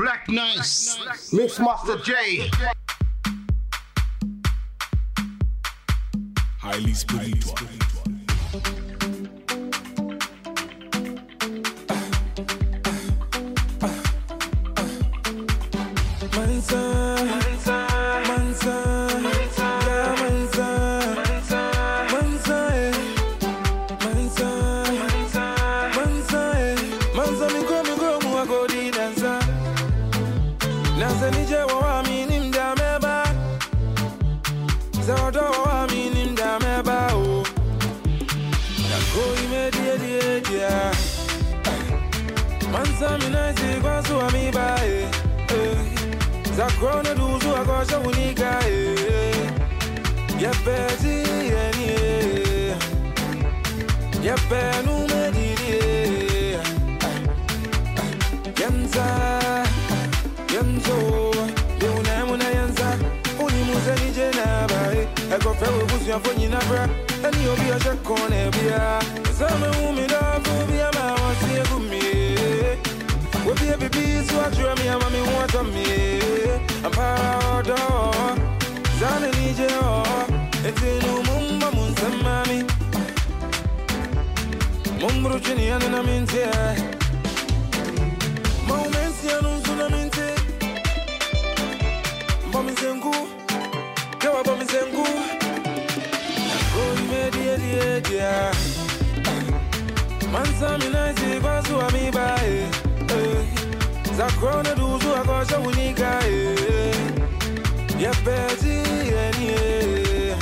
Black Nice, Mix Master J. Highly spiritual. jua mi ama mi wata mi Ampara odo Zane nije o oh. Etinu mumba munsamami Mumbru chini yana na mintie Maumensi yanu nzuna mintie Mbomi zengu. Kewa bomi zengu. Kori medie die die Mansa minaisi vasu amiba za kuona duzu akosha unika eh. ya pezi eni eh.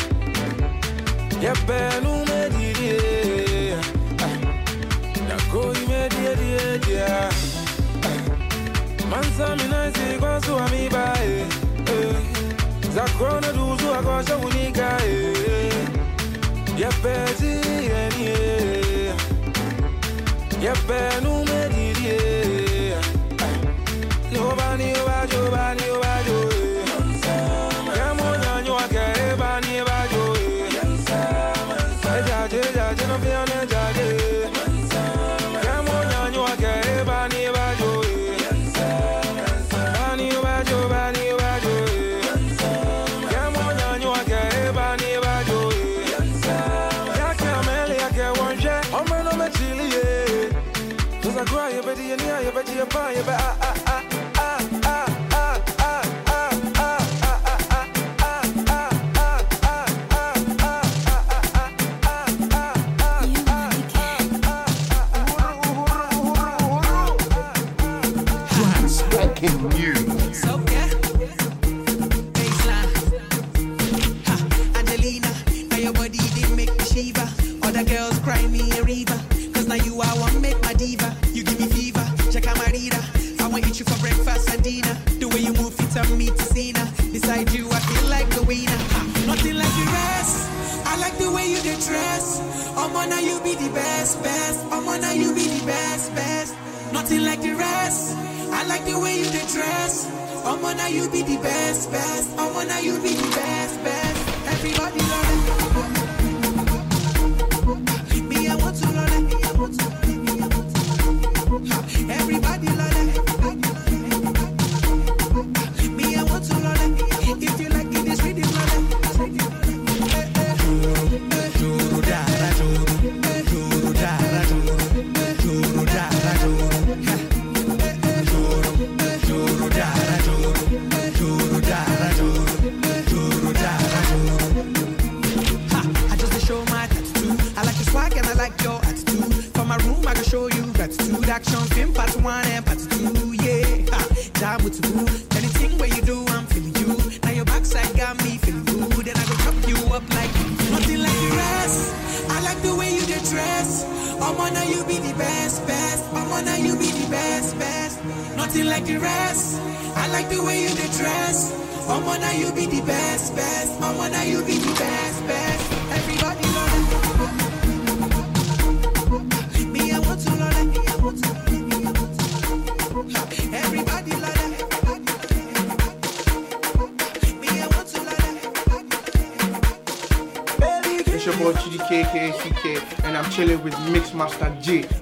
ya pelu mediri eh. ah. na koi mediri dia ah. mansa minaisi kwa suwa mibae za kuona duzu akosha unika ya pezi eni ya pelu you buy, you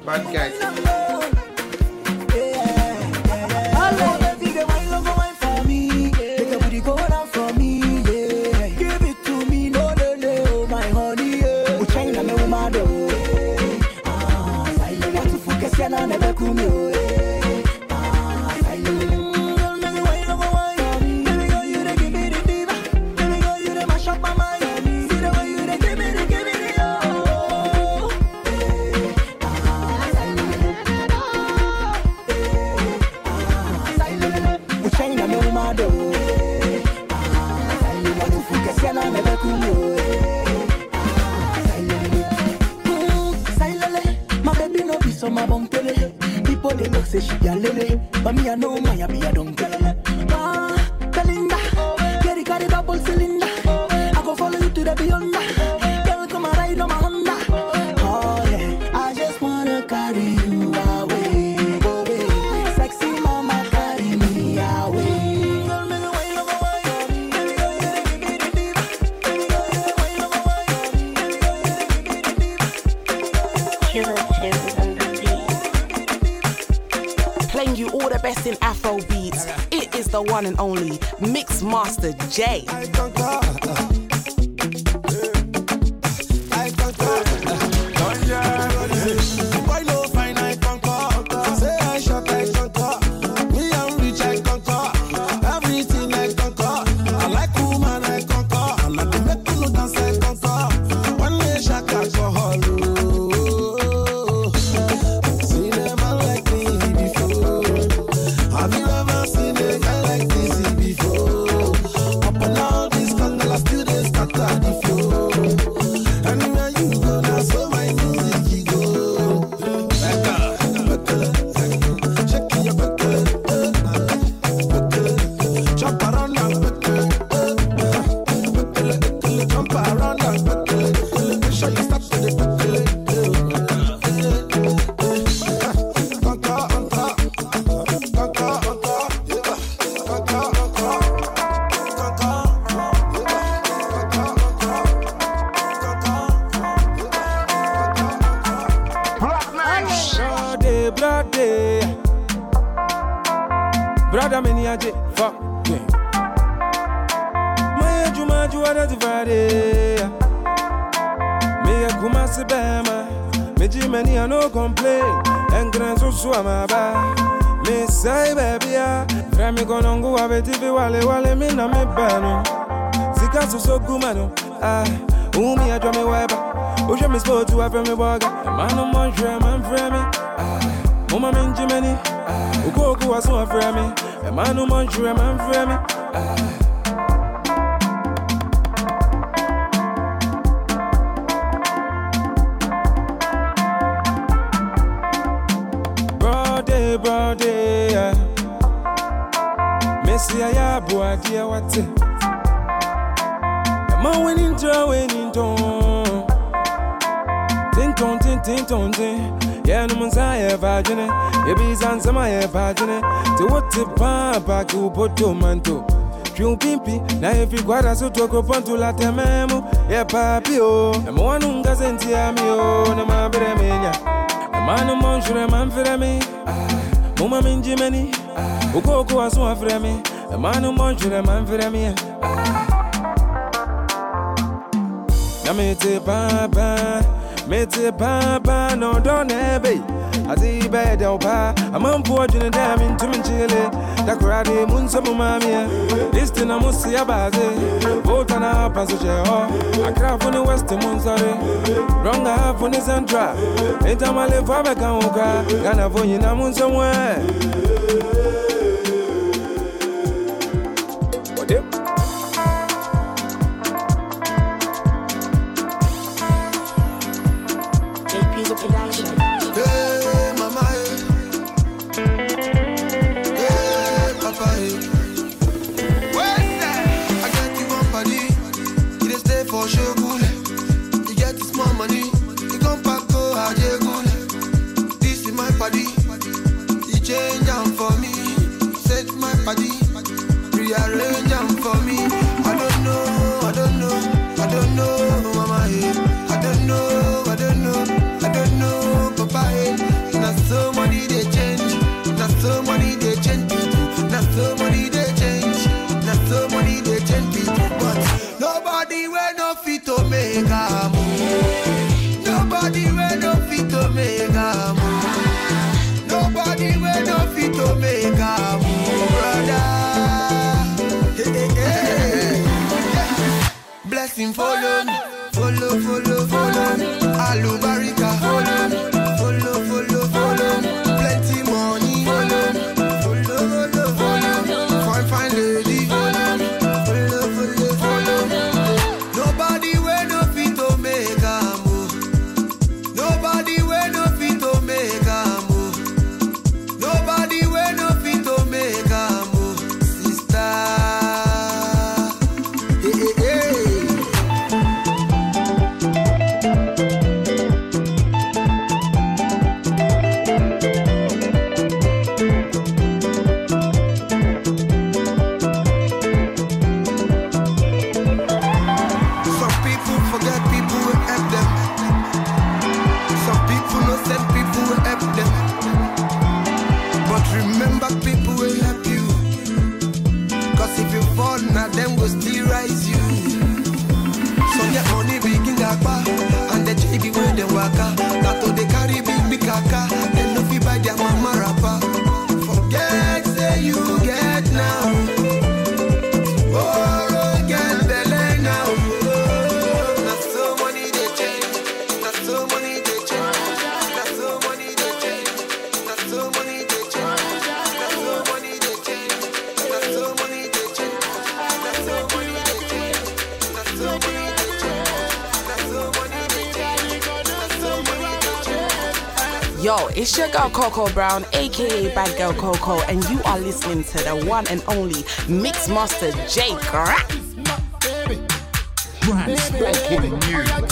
Bye. DJ Brother many a j fuck me. My age, my age, what a divided. Me a kuma sibema. Me ji many a no complain. And grand so swama ba. Me say baby a. Frami gonongu abeti bi wale wale me na me bano. Sika so so gumano. Ah, umi a drum me wiper. Ocean me spoke to a friend man no more, I'm friendly. Ah, mama, I'm Ah. O Goku was one for me. A man who man ah. a man for me. Ah. Brody, brody, yeah. Messi, I have boy, dear, what it? Am I winning, winning, don't? Ting, tong, ting, ting, tong, ting na mun sa ya vagina ya bi zan sama to. Manto Triu pimpi na hivi gwada su toko pontu la tememu papi o na mwanu ngaze mi o na mabere menya na manu monshure mamfire mi ah muma minji meni ah uko uko na manu papa mete papa na ọdọ na ebe adị ibe ịda ụba amampu ọdịna da mi ntum nchile dakọrọ adị mụ nsọ mụ maami ya listi na mụ si abazi volta na abasoche ọ akara afọ west mụ nsọrị rọnga afọ central. Ịtamale fọ abịa nwụka ghana fọ na mụ nsọ mụ Coco Brown, aka Bad Girl Coco, and you are listening to the one and only Mix Master J. Crack. Brand spanking new.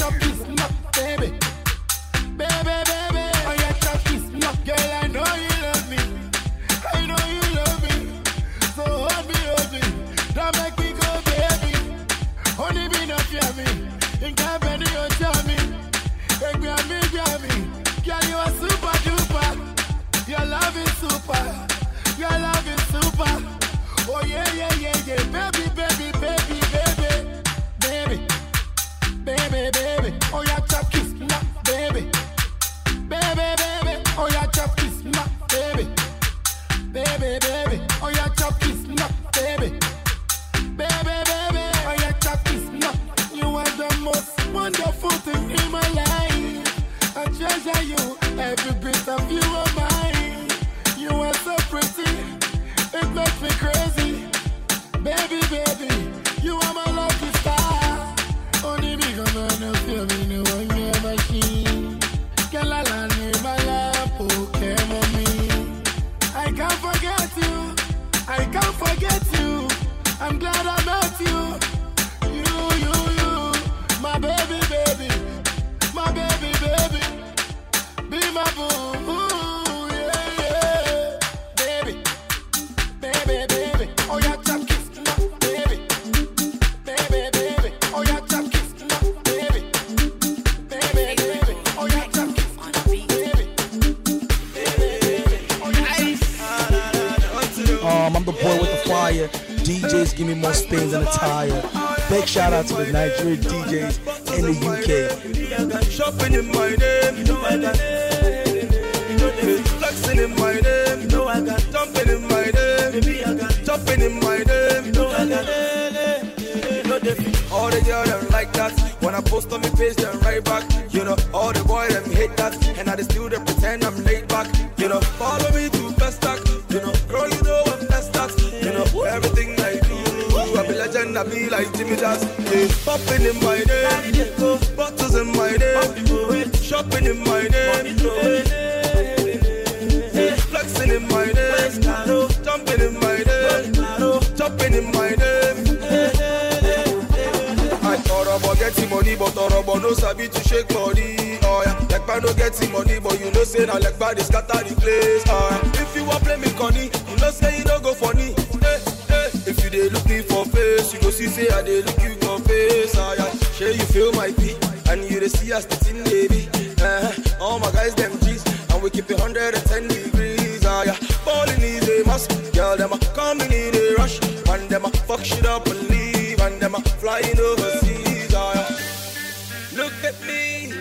Coming in a rush, and them a fuck shit up and leave, and them a flying overseas. Oh yeah. Look at me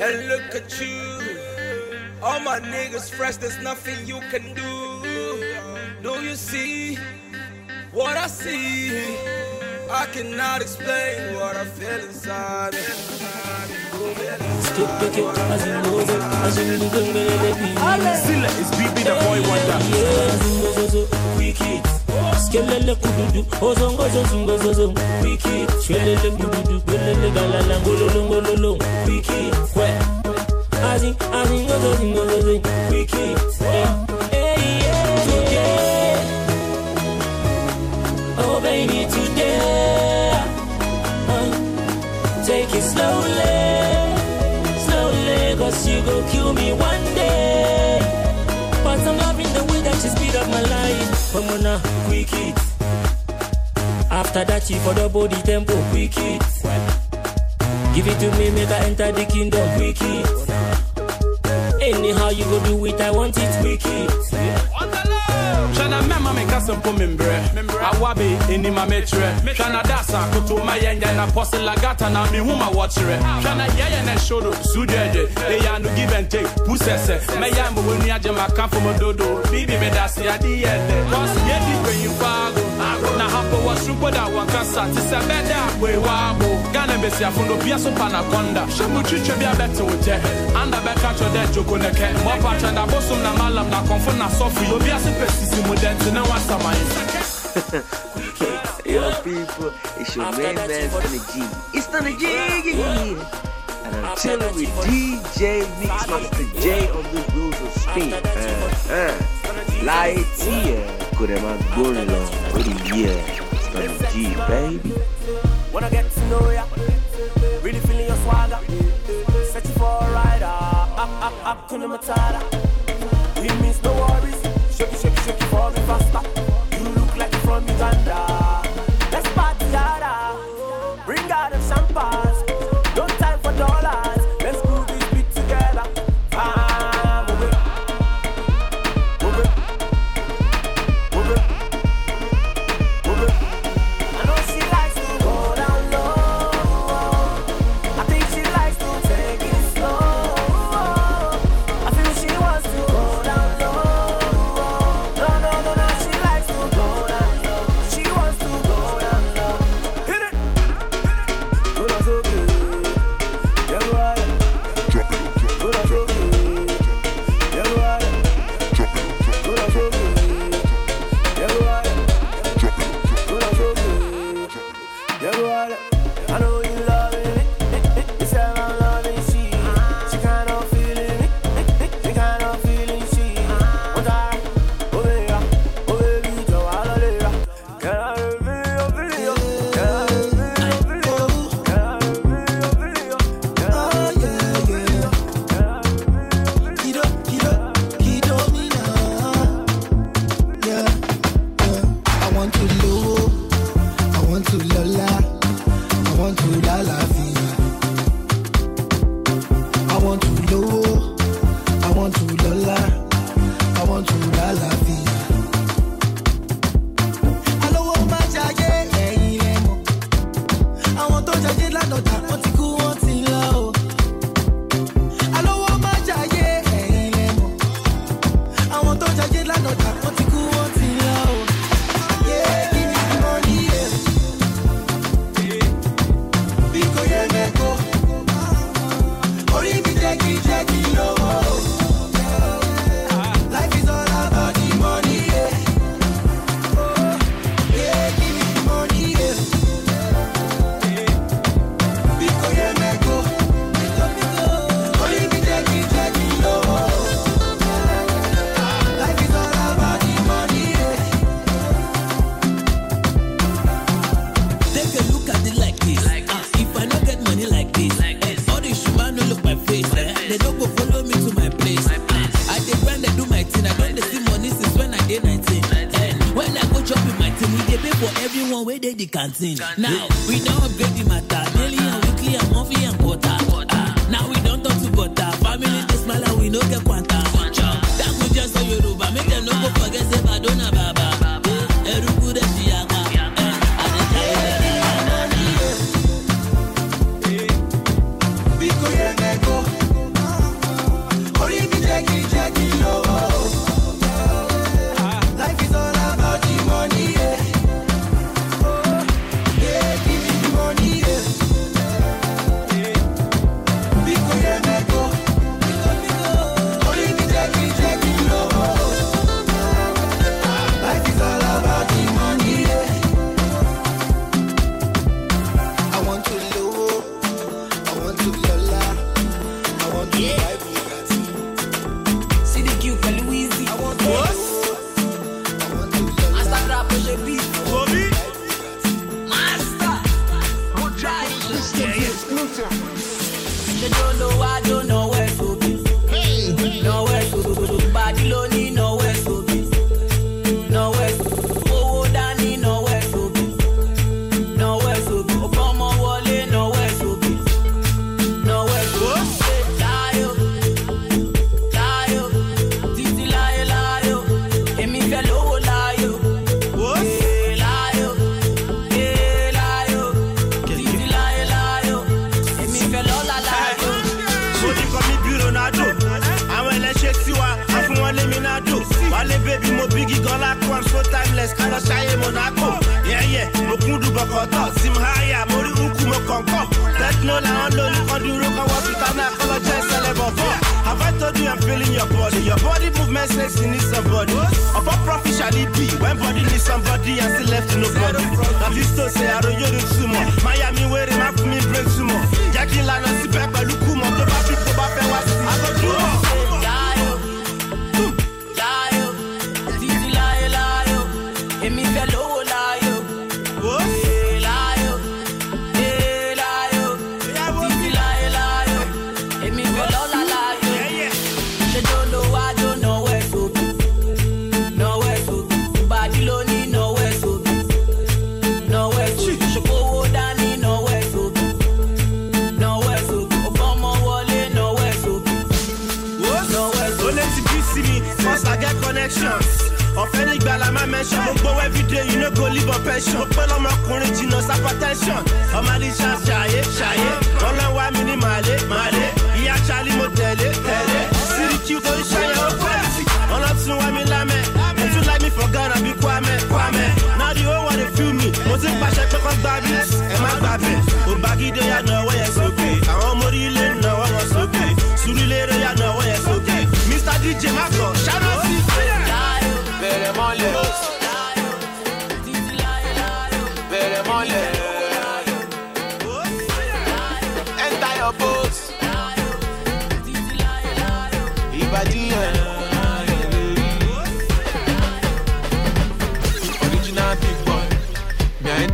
and look at you. All my niggas fresh, there's nothing you can do. Do you see what I see? I cannot explain what I feel inside me. Skip the kick as you know it, as you look at me, baby. Silla is BB the boy wonder. Yeah, zungo zozo, wiki. Skelele kududu, ozongo zozungo zozo, wiki. Shwelele kududu, belele galala, ngololo ngololo, wiki. Kwe, azi, azi ngozo zingo zozo, wiki. Yeah, yeah, yeah. Today, oh baby, go kill me one day. But I'm loving the way that you speed up my life. On now, quick it. After that, you for the body tempo, quick it. Give it to me, make I enter the kingdom, quick it. Anyhow you go do it, I want it, quick it. Shana mema me kasa mpo membre Awabe eni ma metre. Shana dasa kutu ma yenya na posi lagata na mi huma watchere ah. Shana yeye ne shodo sudeje E ya no give and take pusese. Me ya mbo weni aje makamfo mododo. Bibi me dasi adi yede. Cause yedi kwenye fago Na hapo wa shupo da wakasa Tise bede akwe wabo Gane besi afundo pia so panaconda Shamu chiche bia bete uche Anda beka chode joko neke Mopa chenda bosum na malam na konfo na sofi Obi ase pesisi mu dente na wasa mayi Yo, people, it's your main man, Stunna G. It's Stunna G an artillery DJ mix master J on the rules of speed. Uh. uh. Lights here, could have my going along with the year. G, baby. When I get to know ya, really feeling your swagger. Searching for a rider, up, up, up, couldn't matter. We means no worries, shake it, shake it, shake it for me faster. You look like you're from Uganda. Let's party harder, bring out the champagne. canteen. Now, we don't upgrade the material. Mention mo gbowó everyday you no go live on lọ́mọkùnrin jìnnà hypertension ọmọdé ṣá ṣàyé ṣàyé. Wọn lọ wá mi ní màlé màlé. Ìyá charlie mo tẹ̀lé tẹ̀lé. Síríkì torí ṣayẹ ó pẹ́ẹ́sì wọn lọ tún wá mi lámẹ́. Tún like me for ghana bí kwame kwame. Now the whole world dey feel mo ti pàṣẹ pé kọ́ gbá bí ẹ má gbà bẹ̀ ògbàgídé yà náà wọ́n yẹ sókè. Àwọn ọmọ orílẹ̀ náà wọ́n sókè. Sùúrùlérè yà má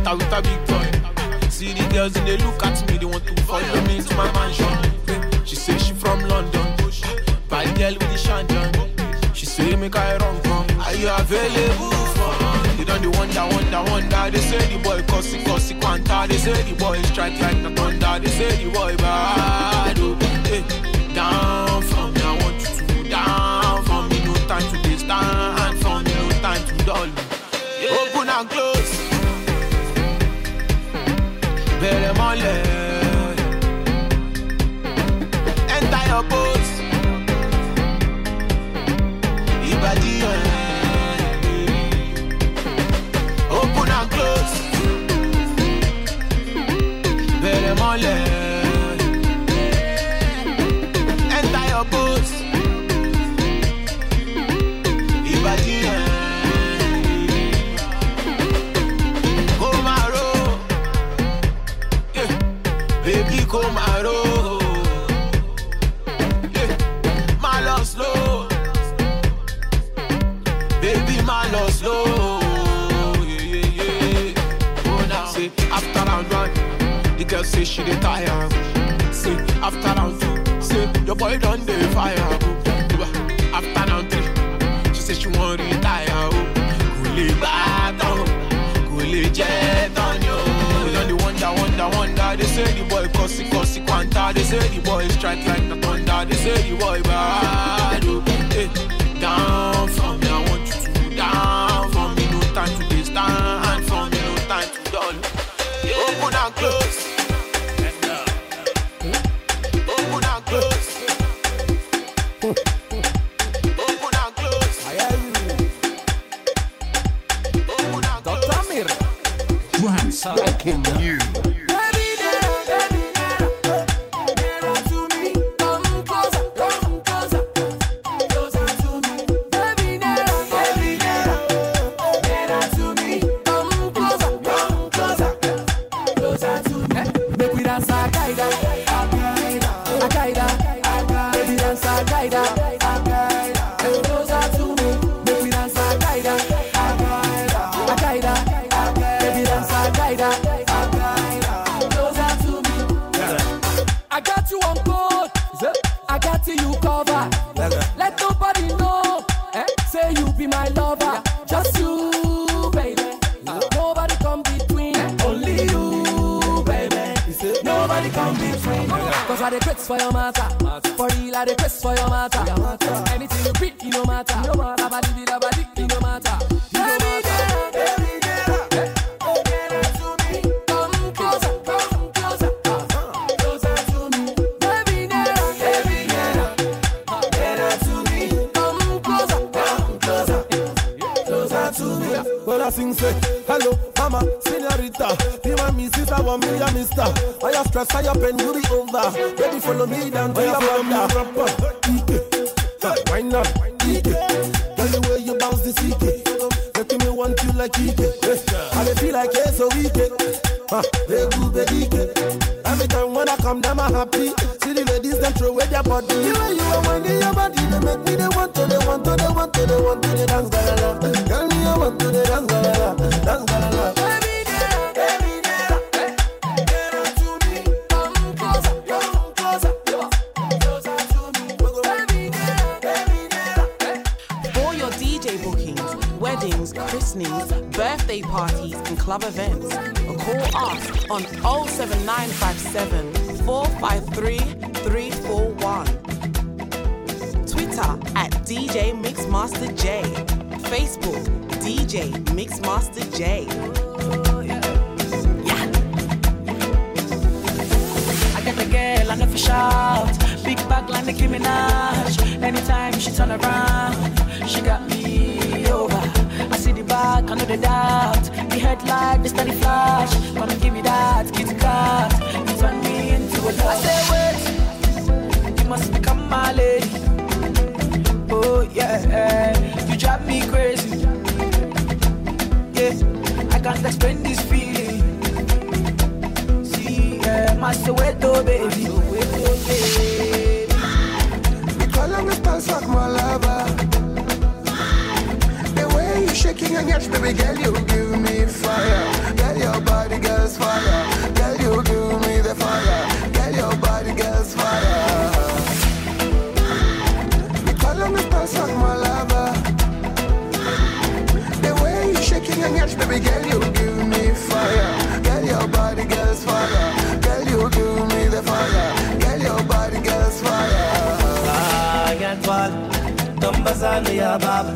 enter with a big boy see the girls dey look at me they want to follow me to my mansion she say she from london bad girl with the shanjon. She say make I run come. Are you available for? They don't the wonder, wonder, wonder. They say the boy cussy, cussy, quanta. They say the boy strike like the thunder. They say the boy bad. Oh, hey. Down Mole. Enter your boat. Yẹn. Eh. Open and close. Bẹ̀rẹ̀ mọ́lẹ̀. Say she dey tire. Say, after round two, say, your boy done the fire. After round three, she say she want retire. Kò lè gbà tán, kò lè jẹ́ tán ni o. They don dey wonder, wonder, wonder. They say the boy cussy, cussy, quanta. They say the boy strike like the thunder. They say the boy bad. Oh. DJ Mixmaster J. I get the girl on the fish out. Big back like Nicki Minaj. Anytime she turn around, she got me over. I see the back, I know the doubt. The headlight, the steady flash. Gonna give me that kitty cat. You turn me into a dog. I say, wait, you must become my lady. Oh, yeah, you drive me crazy. Yeah, I can't explain this feeling. See, yeah, my Soweto, oh, baby. Soweto, baby. Me call on stars like my lover. The way you shaking your yash, baby girl, you give me fire. Girl, your body girl's fire. Girl, you give me the fire. Girl, your body girl's fire. Me call on stars like my lover. You shaking your yash, baby girl, you give me fire. Girl, your body girl's fire. Girl, you give me the fire. Girl, your body girl's fire. Ah, ngiyagcwala ntombazane yababa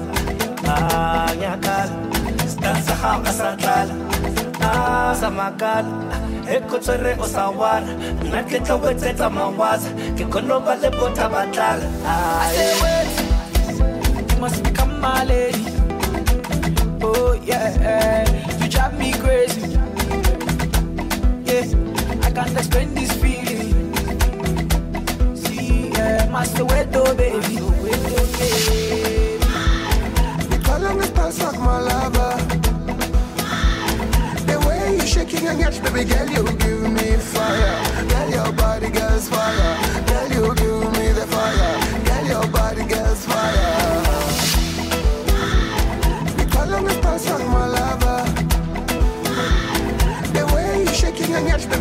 ah ngiyakhala sidansa haka satlala ah samakala ekhotswere o sa wara nna ke tlo kwetsetsa mawaza ke kgone ba le botha batlala I say, wait, you must become my lady. Oh, yeah, you drive me crazy. Yeah, I can't explain this feeling. See, yeah, my Soweto, baby. Soweto, baby. Me call on the way you shaking your yash, baby girl, you give me fire. Girl, your body girl's fire. Girl, you give me the fire.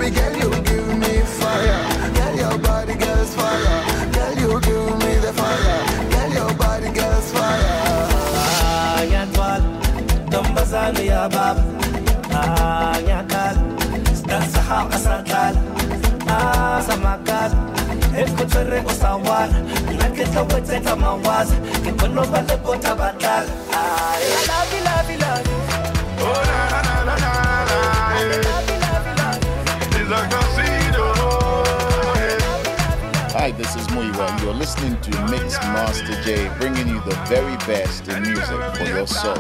Baby girl, you give me fire. Girl, your body girl's fire. Girl, you give me the fire. Girl, your body girl's fire. ah ngiyagcwala ntombazane yababa ah ngiyakhala sidansa haka satlala ah samakala ekhotswere o sa wara nna ke tlo kwetsetsa Hi, this is Muiwa, and you're listening to Mix Master J, bringing you the very best in music for your soul.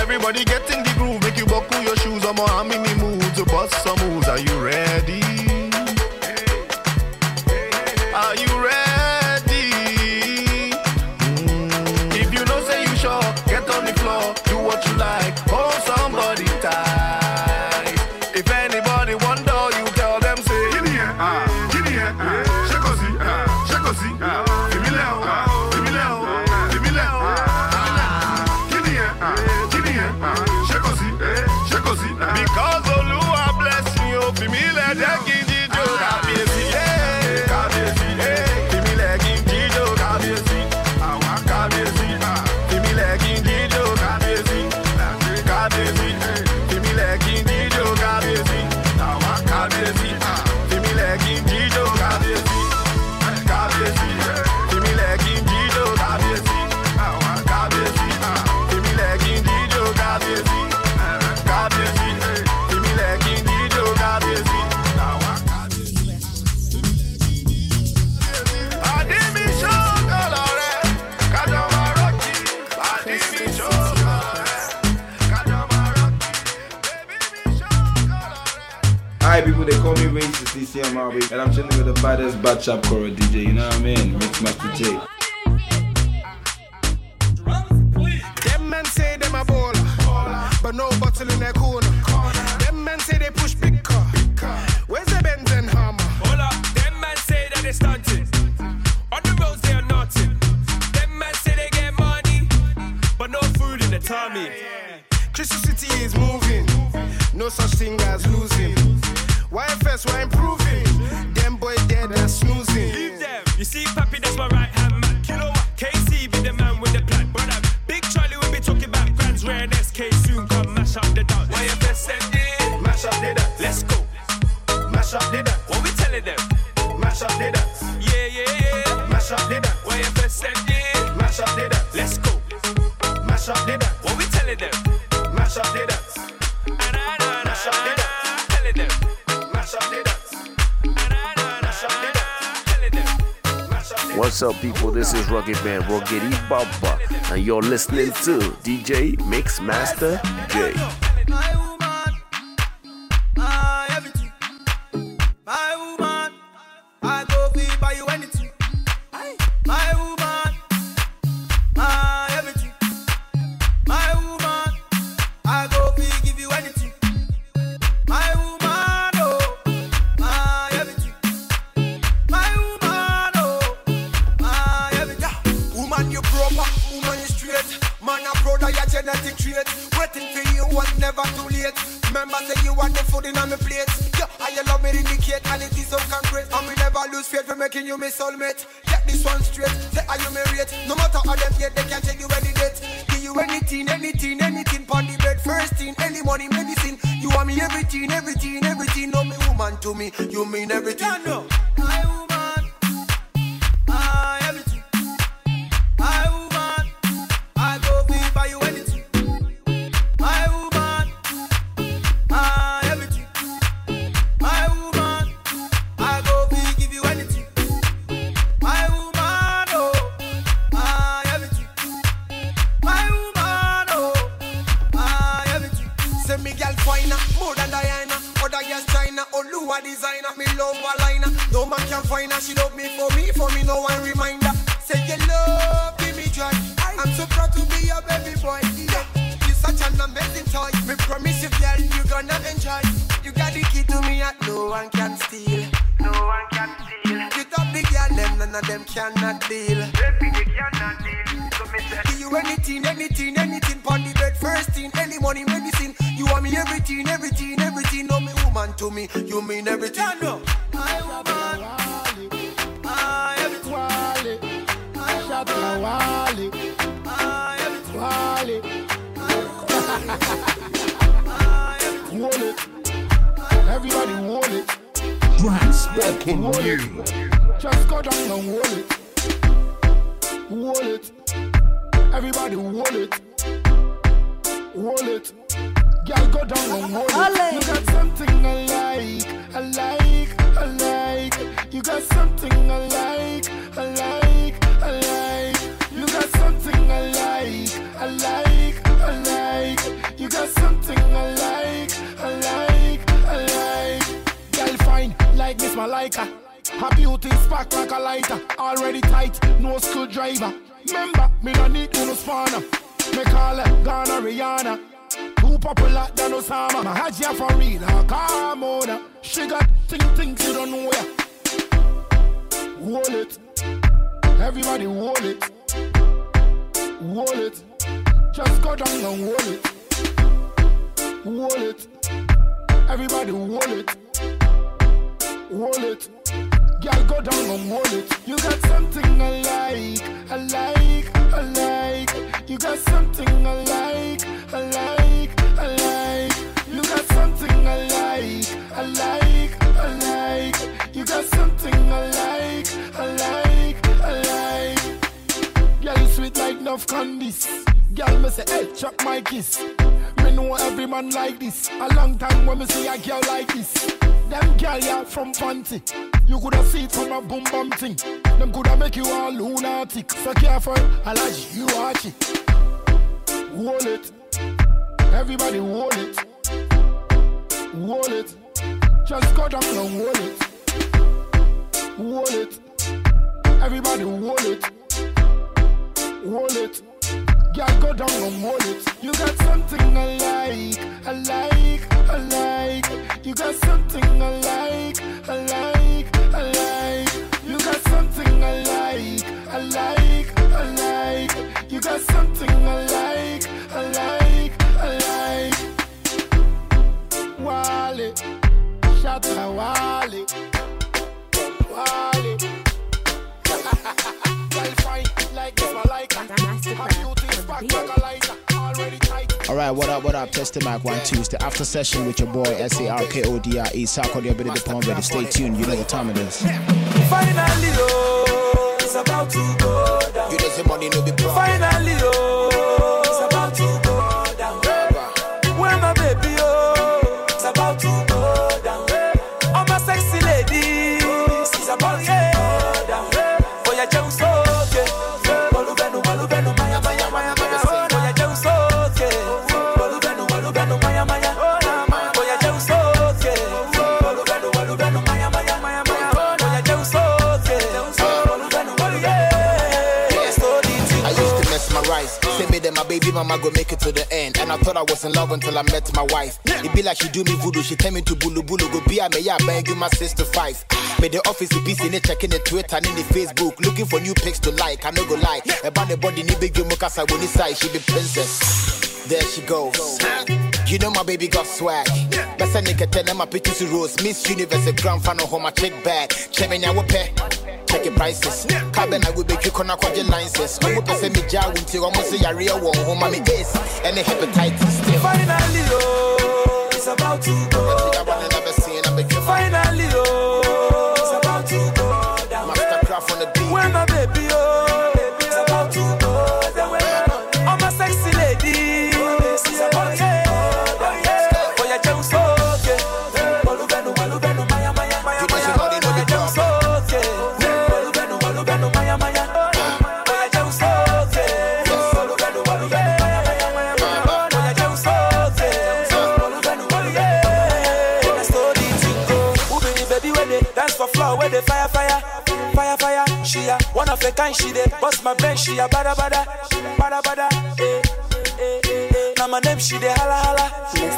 Everybody get in the groove, make you buckle your shoes, I'm on And I'm chilling with the baddest bad chap Cora DJ, you know what I mean? Mix Master J. What's up, people? This is Rugged Man Roggedy Baba, and you're listening to DJ Mix Master J. My woman, my everything. My everything. Hold it. Everybody hold it. Brand spanking Hold new. Just go down and hold it. Hold it. Everybody hold it. Hold it. Girl, go down and hold it. You got something I like. I like. I like. You got something I like. I like. Malika. Her beauty spark like a lighter. Already tight, no screwdriver. Remember, me no need to no spanner. Me call her Ghana Rihanna. Too popular than Osama. My Hajia for real, her on. She got thing things you don't know ya. It. Everybody hold it. Hold it. Just go down and hold it. Hold it. Everybody hold it. Hold it. Girl, go down and hold it. You got something I like. I like. I like. You got something I like. I like. I like. You got something I like. I like. I like. You got something I like. I like. I like. Girl, you sweet like enough candies. Girl, me say, hey, chop my kiss. Me know every man like this. A long time when me see a girl like this. Them girl ya from Panty. You coulda see it from a boom bum thing. Them coulda make you all lunatic. So careful, Alaji, you watch it. It. Everybody. Hold it. Just go down and hold it. Hold. Everybody it. Hold it. Girl, go down and hold. You got something I like, I like, I like. You got something I like, I like, I like. You got something I like, I like, I like. You got something I like, I like, I like. Wale, Shatta Wale, Wale. Well, fine, like this, I like tight. All right, what up, what up? Testing mic one two. It's the after session with your boy S A R K O D R E. South Korea, bit of the palm ready. Stay tuned. You know what time it is. Finally, oh, it's about to go down. You know the money no be problem. Finally, oh, that my baby mama go make it to the end. And I thought I was in love until I met my wife. It be like she do me voodoo. She tell me to bulu bulu go be a me ya bang you my sister five. Me the office busy in checking the Twitter and in the Facebook looking for new pics to like. I no go lie. About the body ni big you mukasa when side she be princess. There she goes. You know my baby got swag. That's a nigga tell my pictures to rose. Miss Universe a grand final home my check bag. Check me now pay. Check your prices. Cabin I will make you corner quadri licenses. I'm going to say me jaw until almost say a real one. Home my ace and the hepatitis still. Finally, oh, it's about to go down. Finally, one of a kind. She dey bust my brain. She a bada bada, bada bada. Eh, eh, eh, eh. Now my name she dey holla holla,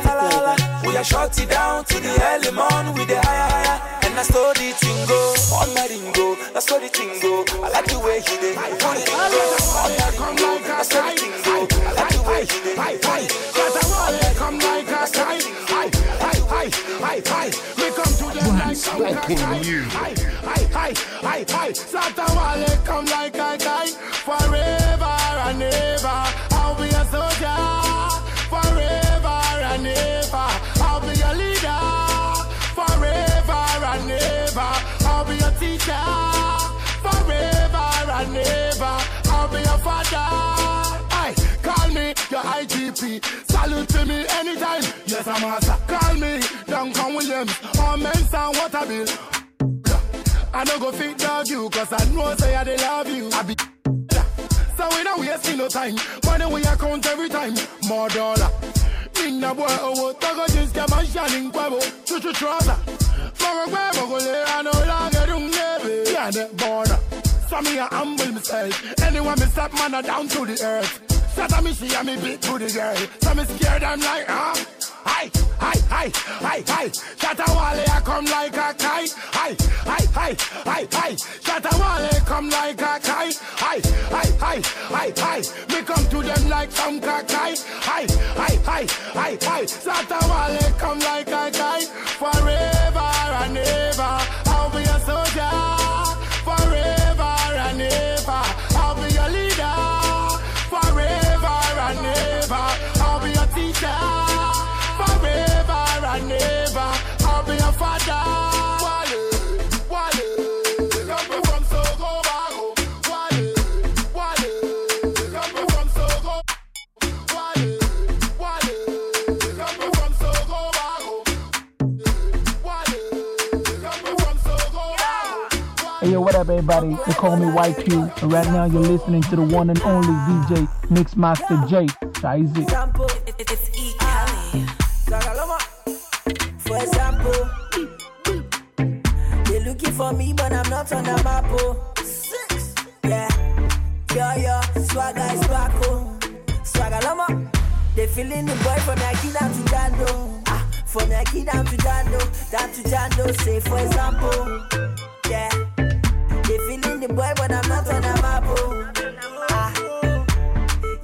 holla holla. We a shut it down to the early morning with the higher higher. And that's how the thing go on my ringo. That's how the thing go. I like the way he dey put it on my ringo. That's how the thing go. I like the way he dey go. Come like a sky. Hi, hi, hi, hi, hi. Spanking you. Hi, hi, hi, hi, hi. Shatta Wale come like a guy. Forever and ever, I'll be a soldier. Forever and ever, I'll be a leader. Forever and ever, I'll be a teacher. Forever and ever, I'll be a father. Aye, call me your IGP. Salute to me anytime. Yes, I'm a Call me Duncan Williams or Mensa Otabil. I don't go fit dog you, cause I know say I dey love you. I be so we don't waste no time. Money we account every time. More dollar. In the boy, oh, togo just get my shining quavo. Chuchu trouser. For a quavo, go lay, I no longer do never. Yeah, the border. So me a humble myself. Anyone me step man a down to the earth. Shut up me, she and me big booty girl. So me scared, I'm like, huh? Hi, hi, hi, hi, hi. Shatta Wale, I come like a kite. Hi, hi, hi, hi, hi. Shatta Wale, come like a kite. Hi, hi, hi, hi, hi. Me come to them like some kakai. Hi, hi, hi, hi, hi. Shatta Wale, come like a kite. Forever and ever, I'll be a soldier. Forever and ever, I'll be a leader. Forever and ever, Forever ever, I'll be a father. Wale, Wale, come me from Sogo, Bago. Wale, Wale, come me from Sogo. Wale, Wale, come me from Sogo, Bago. Wale, come me from Sogo, Bago. Hey yo, what up, everybody? They call me YQ, and right now you're listening to the one and only DJ Mixmaster J. Shaizi. Sample, it's E. Kelly. For me, but I'm not on the map. Oh. Yeah. Yo, yo, swagger is back. Oh. Swagger, lama. They feeling the boy from down to Jando. Ah, from down to Jando. Down to Jando, say for example. Yeah. They feeling the boy, but I'm not on the map. Oh. Ah.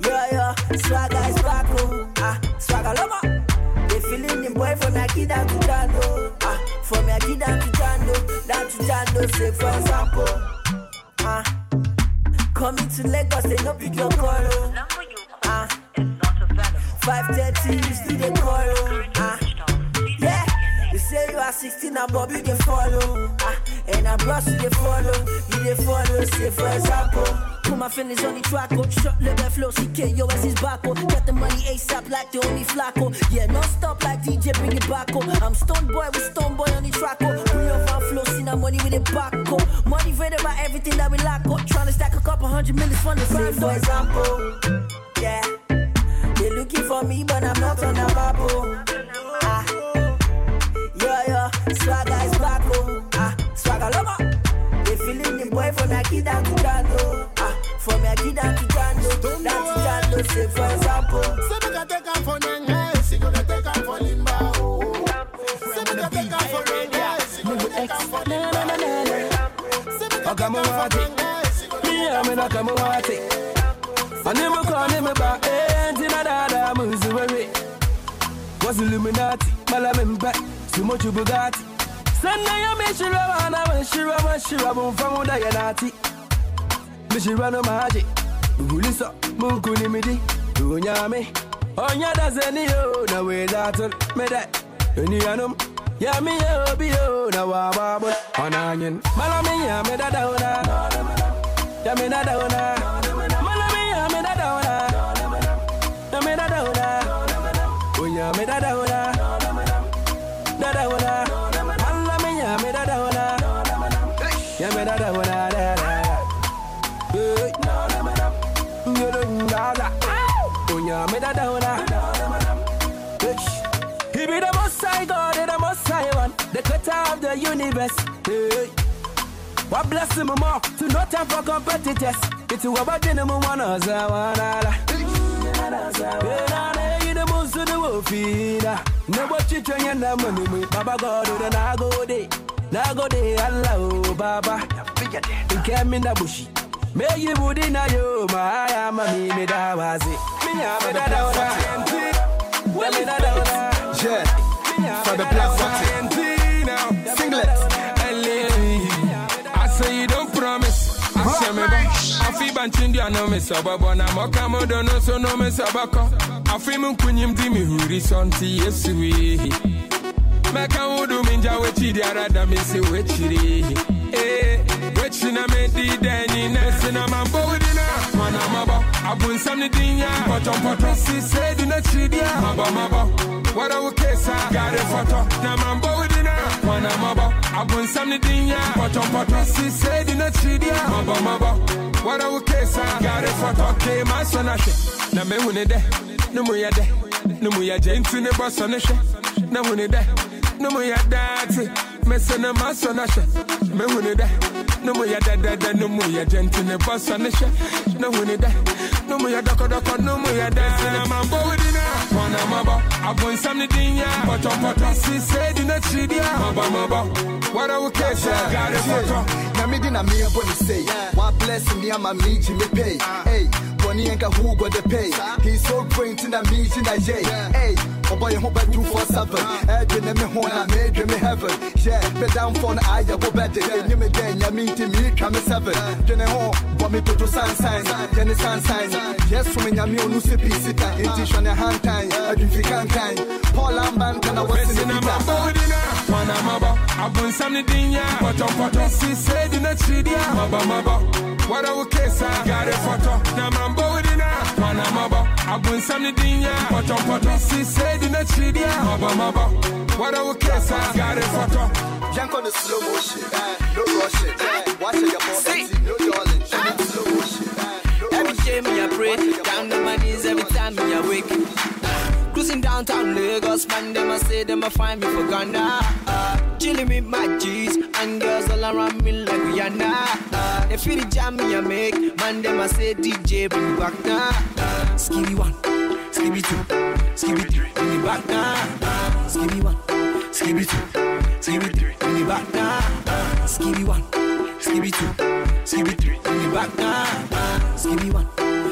Yo, yo, swagger is back. Oh. Ah, swagger, lama. Boy from down to Jando. Ah, from down to Jando, down to Jando, say for example. Ah, coming to Lagos, they no pick your call. oh. Ah, 5:30, you still they call. oh. Ah, yeah. You say you are 16 and Bobby they follow. Ah, and I bros you they follow. You they follow, say for example. Put my feelings on the track, oh. Short level flow, CK, yo, S is back, oh. Get the money ASAP like the only Flacko. Yeah, non stop like DJ, bring it back, oh. I'm Stone Boy with Stone Boy on the track, oh. Bring your van flow, see now money with it back, oh. Motivated by everything that we lack, oh. Tryna stack a couple hundred millions from the Say for example, yeah. They looking for me, but I'm not on the map, oh. Ah. Yo, yo, swagger is back, oh. Ah, swagger lama. They feeling the boy from Nike down to Jando. Ah, from Nike down to Jando. Down to Jando, say for example. Say me can take am for Nenge, she gonna take am for Limba. oh. Say me can take am for Nenge, she gonna take am for Limba. Say me can take am for Nenge, she gonna Me a me na kama wate Ane mo kwa ne me ba Enti na dada muzi wewe Was Illuminati Mala membe Sumo chubugati Senda ya mishira wana Mishira mishira Mumfamu da ya nati Mishira no maji Uhulisa Mungu ni midi Unyame. Onya da zeni yo Na we datul Mede. Eni anum Ya mi yo bi yo Na wababul Onanyin Mala mi ya me da da una Ya me da da una Mala mi ya me da Unya me da da una He be the most high God, he the most high one The creator of the universe Hey what bless him more to no time for competitors. It's a about dinner, one of Zawanala. You the most of the wolfina. Never chicken and the money, Baba God, then I go day. Now go day, Allah, Baba. You came in the bushy. May you would in a yo, my am a me, me that was it. Me, I'm a that Well, me that Yeah, for the black water. Singlet. I say you don't promise. I say me. I feel banching dia no me sababa na moka mo do no so no me sabaka. I feel mun kunyim di mi huri sonti yesu wi. Meka wudu minja wechi di arada me se wechiri. Eh, wechi na me di deni na se na mambo wudi na. Mana maba, abun sam dinya. Poto, si se di na chidia. Maba maba, wada. Gare foto, na. Mana maba, abun sam dinya. Poto, si se di na chidia. Maba maba, wada. Gare foto, ke maso she. Na me de, numu ya. Numu ya intu ne boso ne. Na wune de, numu ya. Mese na maso she. Me de. Numu ya da da da, numu ya je intu ne boso ne she. Na wune de, numu ya doko doko, numu ya da. Na mambo wudina, wana maba. Abun sam ni dinya. Poto poto, si se di na chidia. Maba maba, wada wukesa. Gare foto. na mede na meɛbɔ ne sei wabless me ama megye me pay ei bɔne yɛnka who got the pay. He's so great na megye na yei ei ɔbɔ yɛ ho bɛ 247 ɛdwene me ho na meedwe me heaven. Yɛ bɛdamfɔ no ayɛ wo bɛde ɛnyim dɛ nyame nti meetwa me seven. Dwene ho bɔ me toto sansan yɛne sansan yɛsom nyame ɔno sɛ bi sika enti hwɛ ne hantan adwumfi kankan paul ambanka na wɔse ne bita Wana maba, abun sam ni dinya. Poto poto, si se di na chidia. Maba maba, wada wukesa. Gare foto, na mambo wudina. Wana maba, abun sam ni dinya. Poto poto, si se di na chidia. Maba maba, wada wukesa. Gare foto. Yank on the slow motion, no rushing. Watch your body, no darling. Slow motion, Every day me I pray, down on my knees every time me I wake. Cruising down downtown Lagos, man, them a say them a find me for Ghana. Uh, chilling with my G's and girls all around me like Rihanna. Uh, they feel the jam me I make, man, them a say DJ bring me back now. Uh, skibby one, skibby two, skibby three, bring me back now. Uh, skibby one, skibby two, skibby three, bring me back now. Uh, skibby one, skibby two, skibby three, bring me back now. Uh, skibby one,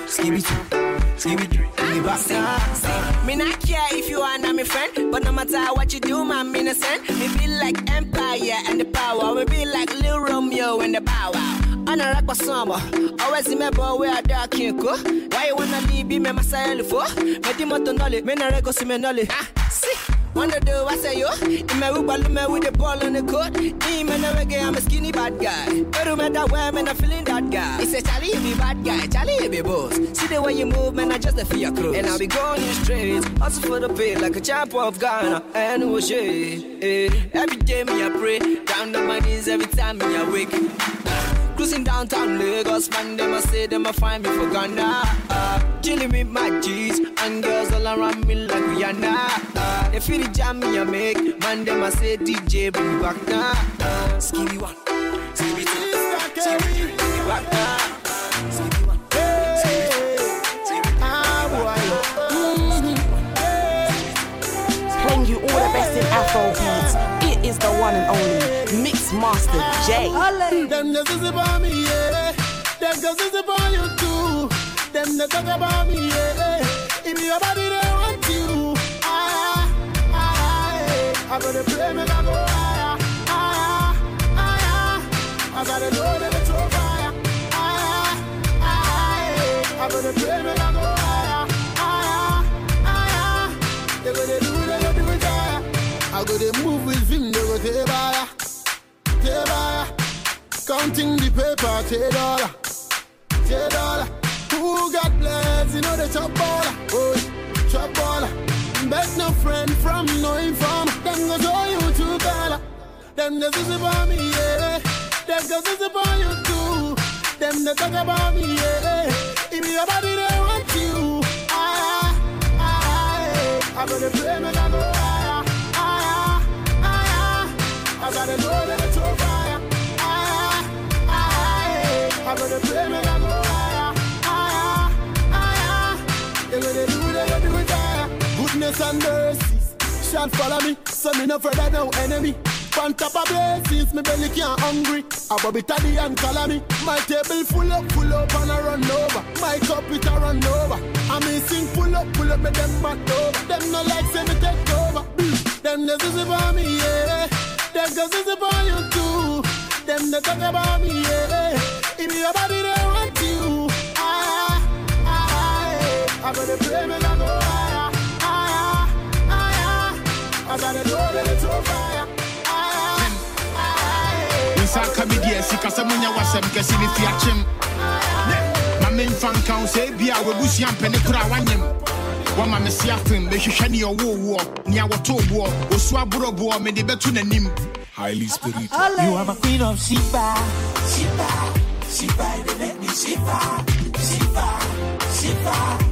skibby two. Skibby three, bring me back now. Me not care if you are not my friend, but no matter what you do, man, me innocent. Me be like Empire and the power. We be like Lil Romeo and the Bow Wow. On a rock summer, always remember where I dark go. Why you wanna leave me, me myself for? Me di moto nolly, me na rego si me nolly. Ah, see. Wonder do I say yo? In my Uber, me with the ball on the court. In my reggae, I'm a skinny bad guy. But no matter where, man, I'm feeling that guy. He say, Charlie, you be bad guy. Charlie, you be boss. See the way you move, man, I just a fear clothes. And I'll be going in straight. Hustle for the pay like a champ of Ghana. And shade. Eh. Every day, me, I pray. Down on my knees every time me, I wake. Cruising downtown Lagos, man, them a say them a find me for Ghana. Uh, chilling with my G's and girls all around me like Rihanna. Uh, they feel the jam me I make, man, them a say DJ bring me back now. Uh, skibby one, skibby two, skibby three, bring me back now. Skibby one, Playing you all the best in Afro beats. It is the one and only. Mix Master J. Them the sissy about me, yeah. Them the sissy about you too. Them the talk about me, yeah. If your body want you, ah, ah, ah, ah, I gotta play me, go higher. Ah, ah, I gotta know that it's. I gotta play me, Counting the paper, take dollar, take dollar. Who got blessed, you know the chop baller, oh, chop baller. Bet no friend from no inform, them go show you two color. Them just is about me, yeah. Them just is about you too. Them they talk about me, yeah. If your body they want you, ah, ah, ah. I gotta play me, Goodness and mercies shall follow me, so me no further no enemy. On top of blessings, me belly can't hungry. I bobby taddy and color me. My table full up, full up and I run over. My cup it a run over. I mean sing full up, full up, me them back over. Them no like say me take over. Them the is about me, yeah. Them girls is about you too. Them they talk about me, yeah. If your body they sɛ monya kɛse ne fi akyem ma memfa nka wo sɛ ebia wabusua mpɛne kora a woanyem wama me se afem mehwehwɛ ne ɔwoowoɔ nea wɔtoo boɔ ɔsu aborɔboɔ mede bɛto n'anim highly spiritual You are my queen of Sheba. Sheba. Sheba, they make me shiver. Shiver. Shiver.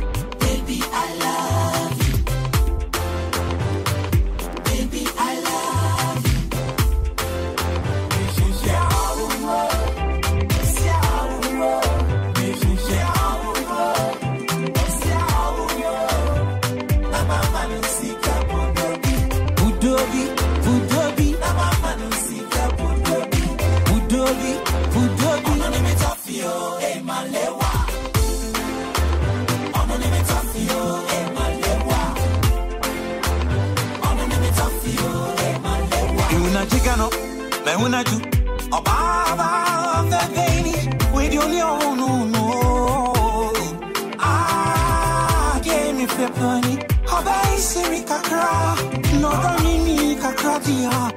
Me una chu. Obaba veveni, with one who know. Ah, give me pepperoni. Obey siri kakra, no donini kakra dia.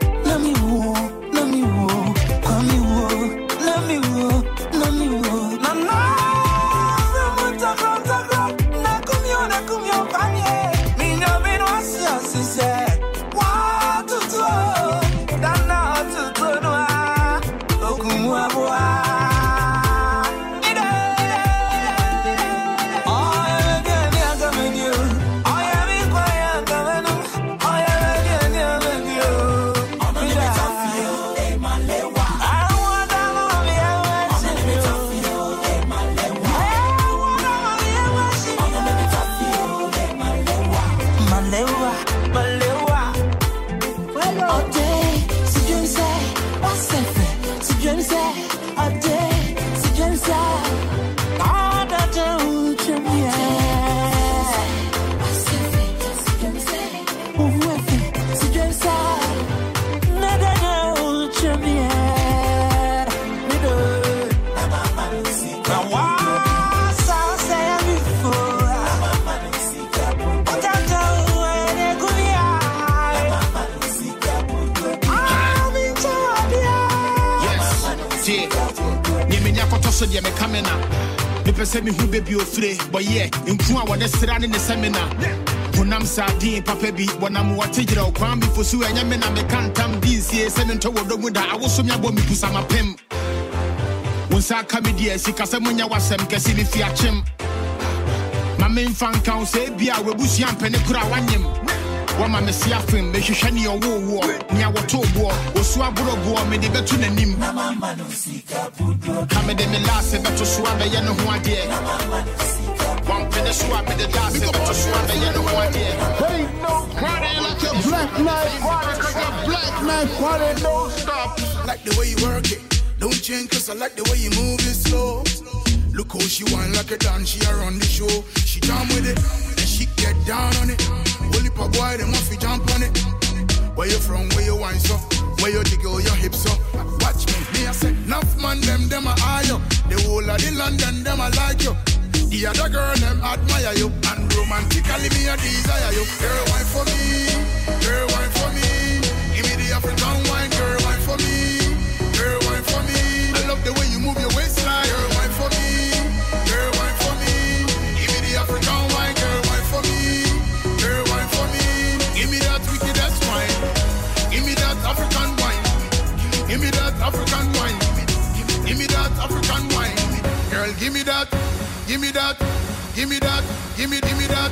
Deɛ meka me na mepɛ sɛ mehu baabi ofire bɔyɛ nku a wɔde sra ne ne sɛmina honam saa din papa bi wɔnam wɔte gyerɛ wo kwan bifo so ɛnyɛ me na meka ntam di nsie sɛ mentɔ wɔ dɔ mu da awoso me abɔ mepusa mapem wo nsa aka me deɛ sika sɛ monyɛ w'asɛm kɛse ne fiakyem ma memfa nka wo sɛ ebia w'abusua mpɛne kora woanyem wama me se afem mehwehwɛ ne ɔwoowoɔ nea wɔtoo boɔ ɔsu aboroboɔ mede bɛto n'anim ka mede me laase bɛto so a bɛyɛ ne ho adeɛ wampene so a mede laase bɛto so a bɛyɛ ne ho adeɛ Ain't no party like a black night party, cause a black night party don't stop. Like the way you work it, don't change cause I like the way you move it slow. Look how she whine like a dance, she a run the show. She jam with it, and she get down on it. Only pa boy, them off jump on it. Where you from, where you wine so? Where you jiggle oh, your hips so? Watch me, me I say, enough man, them, them a eye you. The whole of the London, them a like you. The other girl, them admire you. And romantically, me a desire you. Girl, wine for me. Girl, wine for me. Give me the African wine, girl, wine for me. Girl, wine for me. I love the way you move your waistline. Give me that African wine. Give me that African wine. Girl, give me that. Give me that. Give me that. Give me, give me that.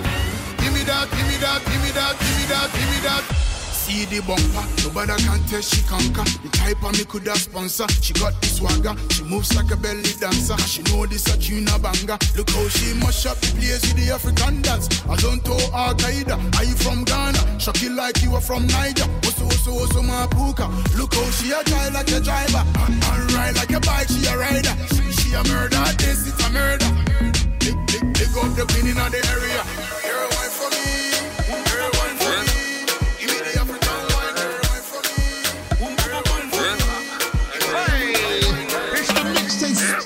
Give me that. Give me that. Give me that. Give me that. Give me that. See the bumper, nobody can tell she conquer. The type of me coulda sponsor. She got the swagger, she moves like a belly dancer. She know this a tune a banger. Look how she mash up the place with the African dance. I don't know Al Qaeda. Are you from Ghana? Shock you like you are from Niger. Oso oso oso my puka. Look how she a drive like a driver, and, ride like a bike. She a rider. She, she a murder. This is a murder. Big big big up the queen in the area.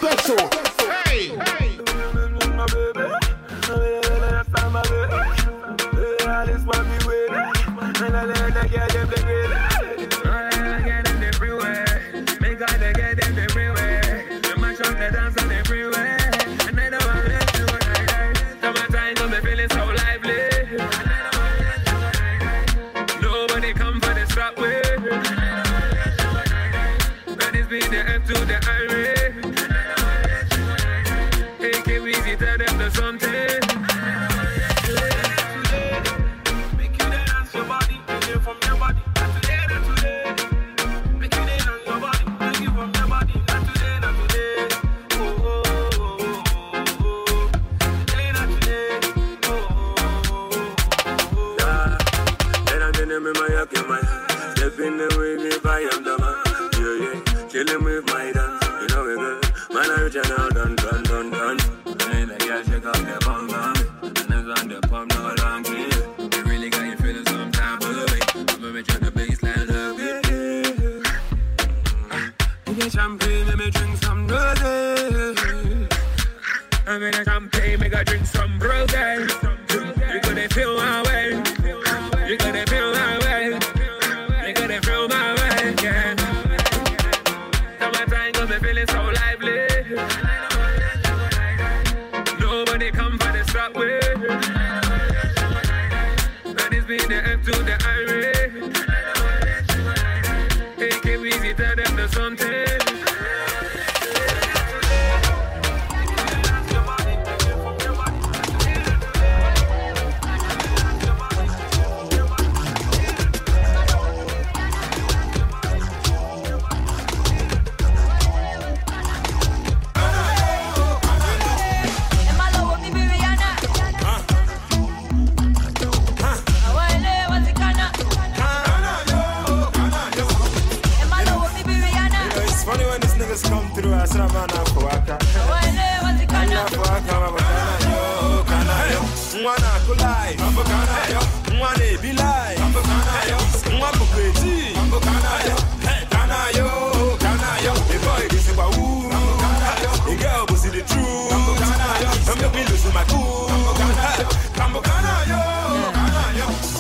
Mixtape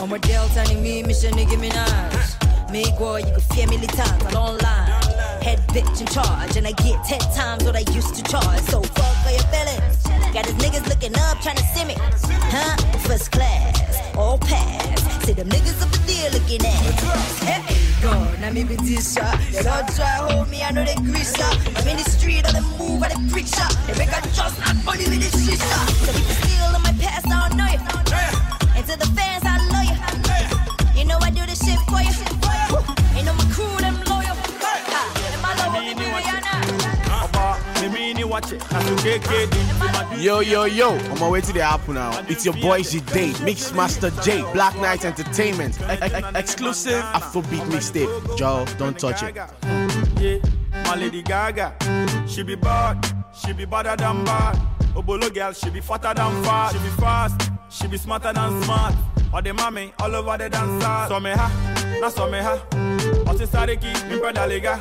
On my Delta ni mimi Nicki Minaj Me go, you can feel me times, I don't lie Head bitch in charge, and I get ten times what I used to charge. So fuck all your feelings. Got these niggas looking up, trying to see me. Huh? First class, all pass. See them niggas up there looking at. Hey, God, now me be this shot. They don't try hold me, I know they grease up. I'm in the street, I they move, I they preach up. They make a just not funny with this shit up. So if steal on my past, I don't know you. And to the fans, I love you. You know I do this shit for you. Yo, yo, yo, on my way to the apple now. It's your boy J, Mix Master J, Black Knight Entertainment. E- e- exclusive Afrobeat mixtape. Joe, don't touch it. Yeah, my Lady Gaga. She be bad, she be badder than bad. Obolo girl, she be fatter than fat. She be fast, she be smarter than smart. All the mommy, all over the dance So me ha, na so me ha. Oti sariki, mi pedaliga.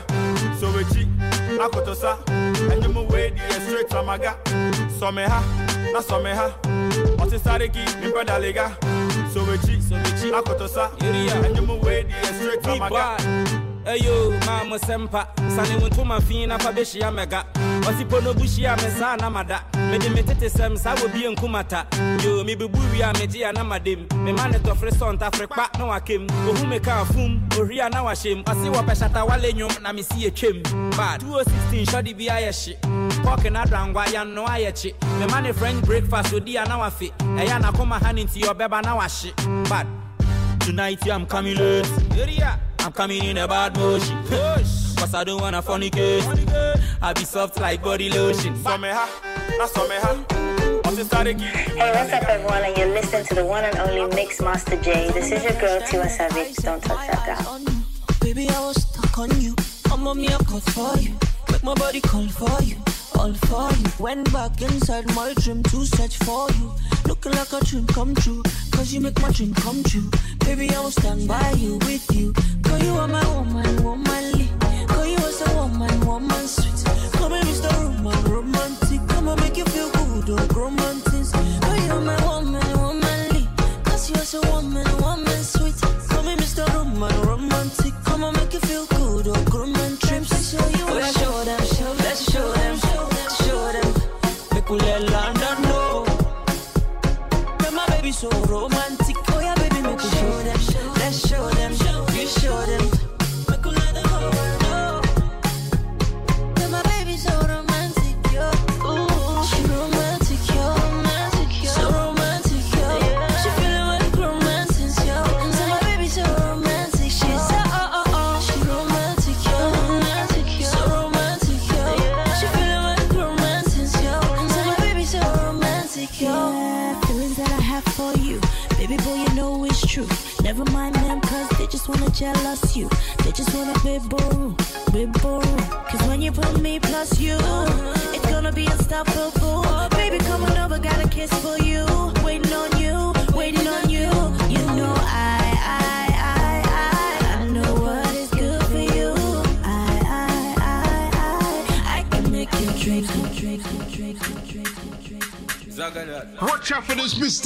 So we chi, na kotosa. And you move way the straight to maga. So me ha, na so me ha. Oti sariki, mi pedaliga. So we chi, so we chi, na kotosa. And you move way the straight to maga. Eyo, mama sempa. Sane wuntuma fina fa behyia mega. Ɔsipo no buhyia me saa na mada. Mede me tete sɛm saa wɔ nkumata Yo, mebebu wie a megye a na madem Mema ne tɔfre sɔnta frekpa na wakem Ohu me ka fum, ohwi a na wahyem Ɔse wɔpɛ hyata wale nnwom na mesi yɛtwam Bad. 2016 hyɔde bi ayɛ hye Pɔke na drangwa yɛnno ayɛ kye Mema ne French breakfast odi a na wafe Ɛyɛ anakoma ha ne nti ɔbɛba na wahye Bad Tonight I'm coming late Area I'm coming in a bad motion. Cause I don't wanna fornicate. I be soft like body lotion. So me ha, na so me ha. Hey, what's up, everyone? And you're listening to the one and only Mix Master J. This is your girl, Tiwa Savage. Don't touch that dial. Baby, I was stuck on you. I'm on me, I cut for you. Make my body call for you. All for you. Went back inside my dream to search for you. Looking like a dream come true. Cause you make my dream come true. Baby, I will stand by you, with you. Cause you are my woman, womanly. Cause you was a woman, woman sweet. Come and Mr. Roman, romantic. Come and make you feel good, oh, romantic.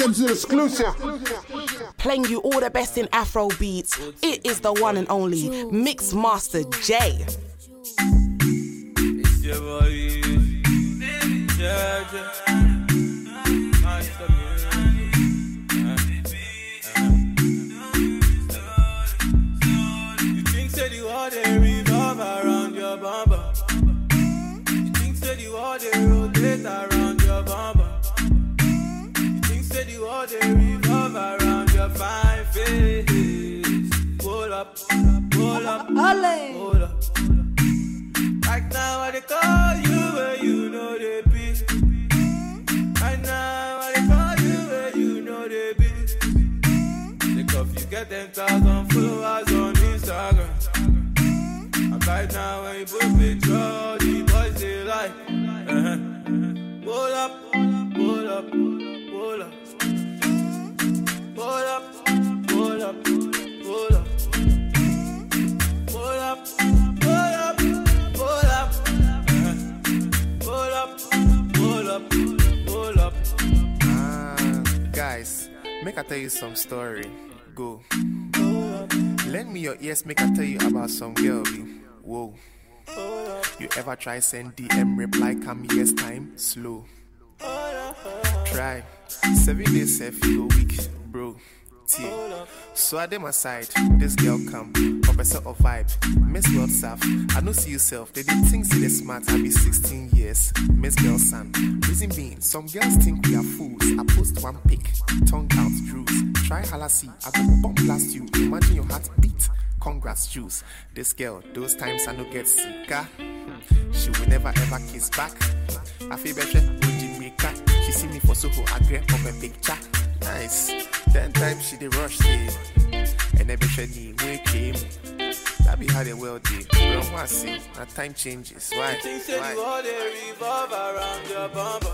This Mr. exclusive. Playing you all the best in Afro beats. It is the one and only Mix Master J. It's your boy. Yeah, yeah. Say they revolve around your fine face? Pull up, pull up, pull up. Right now I they call you where you know they be. Right now I they call you where you know they be. Because you get them thousand followers on Instagram. And right now when you put picture, the boys they like. Uh-huh. Pull up, pull up, pull guys, make I tell you some story. Go. Lend me your ears, make I tell you about some girl. Whoa. You ever try send DM reply come years time? Slow. Try. Seven days you go week, bro. T. So I dem aside, this girl come, professor of vibe, Miss World Saf. I know see yourself, they did things see the smart, I be 16 years, Miss son. Reason being, some girls think we are fools. I post one pic, tongue out, drugs. Try halassi, I go bomb blast you. Imagine your heart beat. Congrats, juice. This girl, those times I no get sicker. She will never ever kiss back. I feel better with Jamaica. She see me for Soho, I grab up a picture. Nice. Ten times she did rush it. And every shady we came. That be how the world did. Bro, what I see? Now time changes. Why? Things say Why? the world they revolve around your bumper.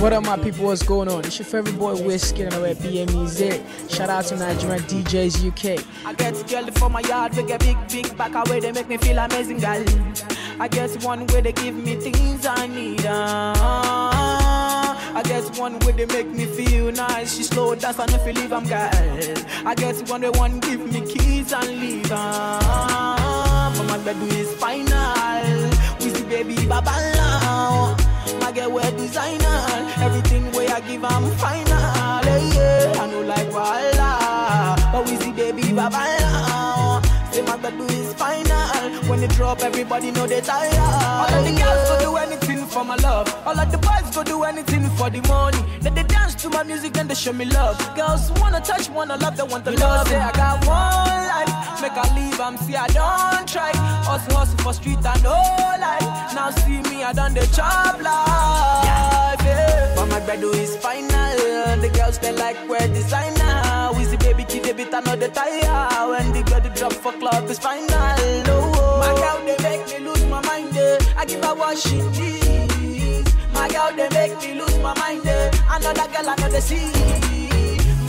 What up, my people? What's going on? It's your favorite boy Whiskey and I'm at BMEZ. Shout out to Nigerian DJs UK. I get girl for my yard, we get big, big back away, they make me feel amazing, girl. I get one way they give me things I need. Uh, I guess one way they make me feel nice. She slow dance and if you leave, I'm girl. I guess one way one give me keys and leave. Uh, but my bed is final. We see baby baba now. My girl wear designer. Everything way I give, I'm final. Hey, yeah. I know like Walla. But we see baby baba. Say my bed is final. When they drop, everybody know they tired. All of the girls go do anything for my love. All of the boys go do anything for the money. Then they dance to my music and they show me love. Girls wanna touch, wanna love, they want the love. Say I got one life, make I leave, I'm see I don't try. Hustle, hustle for street and no life. Now see me, I done the job life. Yeah. But my bread is final. The girls they like wear designer. We see baby kid, they bit another tire. When the girl they drop for club is final. My girl they make me lose my mind. eh. I give her what she needs. Make me lose my mind. eh. Another girl another see.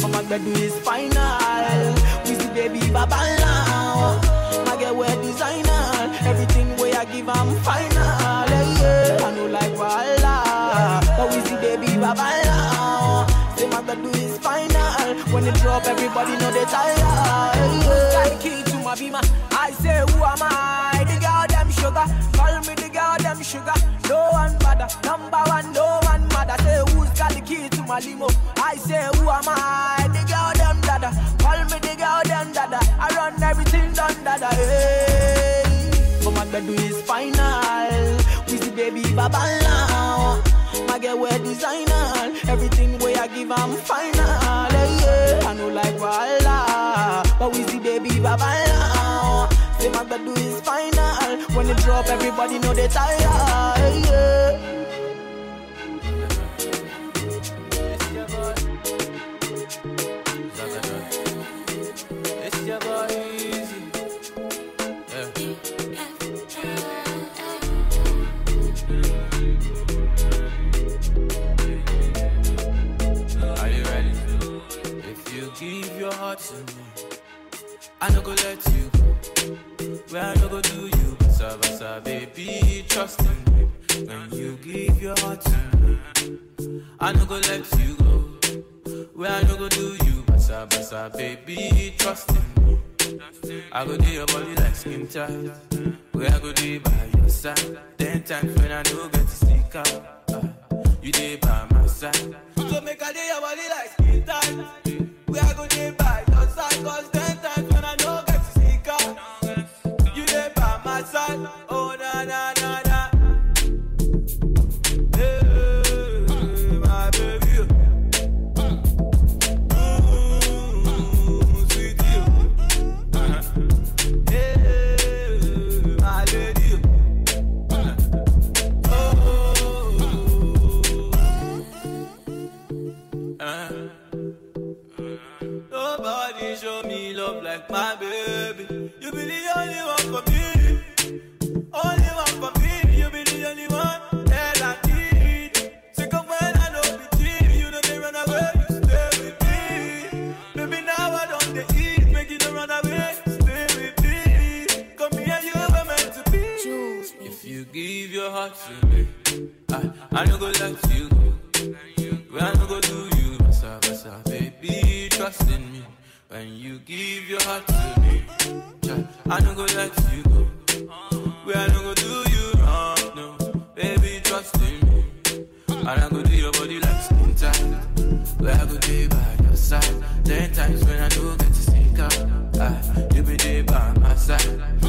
But my bed is final. We see baby baba now. My girl wear designer. Everything way I give I'm final. eh, Yeah. I know like Walla. But we see baby baba now. Say my bed is final. When it drop, everybody know they tired. Yeah. Got the key to my beamer. I say who am I? The girl them sugar. Call me the girl them sugar. No one bother. Number one, no one mother. Say who's got the key to my limo? I say who am I? The girl them dada. Call me the girl them dada. I run everything done dada. Hey. But my bed is final. We see baby baba now. My girl wear designer. Everything way I give I'm final. Hey, yeah. I know like Walla. But we see baby baba now. Say my bed is final. When it drop, everybody know they tired. Yeah. To me, I no go let you go. Where I no go do you, basa, baby, trust me. When you give your heart to me, I no go let you go. Where I no go do you, basa basa, baby, trust me. I go do your body like skin tight. Where I go do by your side. Ten times when I no get to stick out. you dey by my side. So make I do your body like skin tight. Where I go do. Cause ten times when I no get out. You dey by my side. Oh love like my baby. You be the only one for me. Only one for me. You be the only one that I need. Sick of when I don't be cheap. You know they run away. You stay with me. Baby, now I don't get eat. You run away. Stay with me. Come here, you were meant to be. If you give your heart to me, I, I no go let you go. I no go do you, basa basa, baby, trust in me. When you give your heart to me, I don't go let you go. We I no go do you wrong, no. Baby, trust in me. And I go do your body like skin tight. Where I go day by your side. Ten times when I do get to sneak out. Ah, you be there by my side.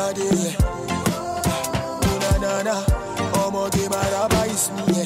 Ní yasade yẹ nana ọmọ gé baraba ismi yẹ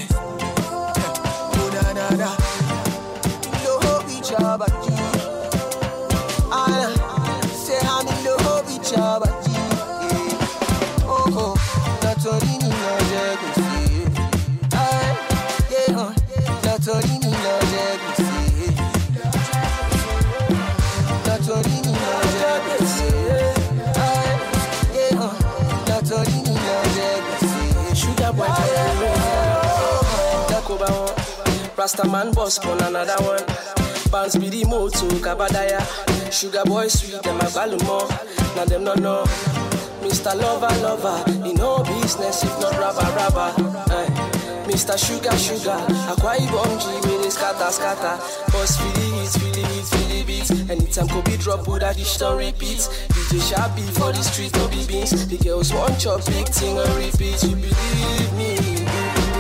Rastaman boss on another one Bounce be the moto Kabadaya Sugar boy sweet them a more. Now them no know Mr. Lover Lover He no business if not rubber rubber eh. Mr. Sugar Sugar Akwa Ibom G the scatter scatter Boss feel hit, feel hit, feel beat Anytime Kobe drop, Buddha the story repeats DJ Sharpie for the street, no be beans The girls want your big thing and repeat You believe me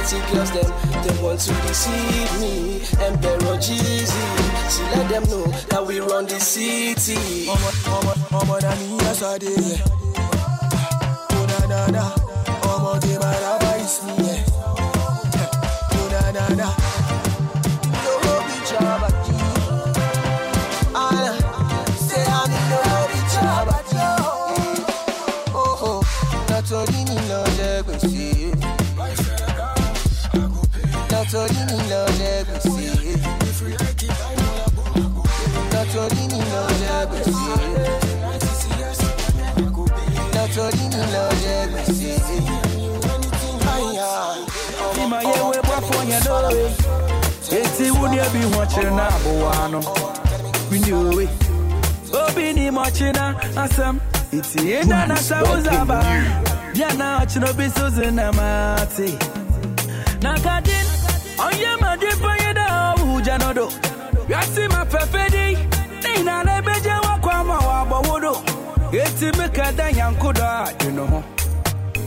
Pretty girls them, they want to deceive me. Emperor Jeezy See let them know that we run the city. Ọmọ ọmọ náà ní yasade yẹ nana ọmọ gé ya doe Eti wuni ebi wachiri na abuwano Winyowe Obi ni mochina asem Iti ina na sauzaba Biana ochino bisuzi na mati Nakadin Onye madipa yeda uja nodo? Yasi mafefedi Nina lebeje wakwa mawa bawodo Eti mekada yankudo adino ho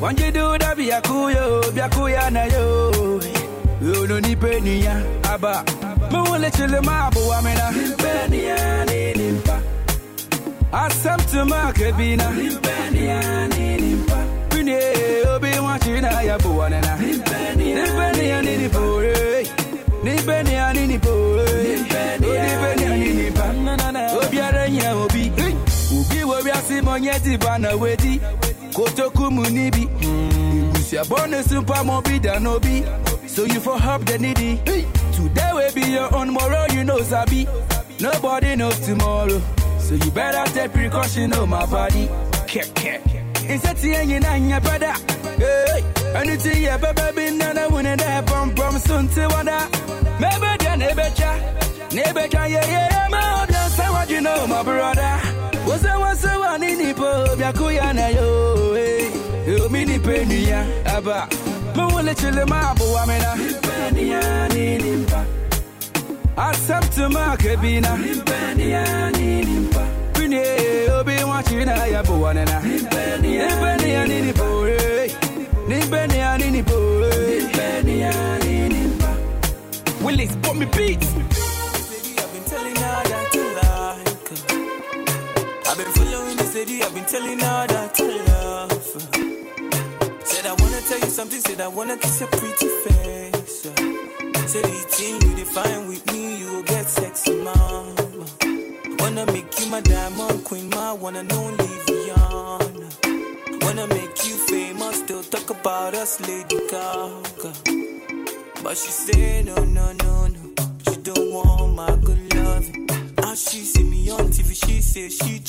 Wanje do? Da biakuyo, biakuya na yo. Yo no ni penia, aba. Mo wole chile mabu amena. Penia ni nimpa. Asam to market bina. Penia ni nimpa. Pine obi wachina ya buwanena. Penia ni ni pore. Ni penia ni ni pore. Ni penia ni ni pa. Obi obi. Obi wo biasi monye ti bana wedi. Kotoku munibi. Ibusia bonus mpa mo bi than obi. So you for help the needy. Today will be your own tomorrow, you know Sabi. Nobody knows tomorrow. So you better take precaution on my body. Kek kek. Instead you and your brother. Hey, anything you ever been done, I wouldn't have from from soon to wonder. Maybe then nebecha. Nebecha, yeah, yeah, my obvious, say what you know, my brother. Was I was so one in the pub, Yakuya na yo, hey. Yo, mini penia, aba. Mawale chile mabu wamena. Penia, ni nimpa. Accept my cabina. Penia, ni nimpa. Pine, obi ya buwanena. Penia, ni nipo, hey. Ni penia, ni nipo, hey. Penia, ni nimpa. Willis, put me beats. I've been telling her that like her. I've been following the city, I've been telling her that you love tell you something, said I wanna kiss your pretty face. yeah. Said the thing you define with me, you will get sexy, mama. Wanna make you my diamond queen, my wanna know Liviana. Wanna make you famous, still talk about us, Lady Gaga. But she said no, no, no, no. She don't want my good loving. Now she see me on TV, she say she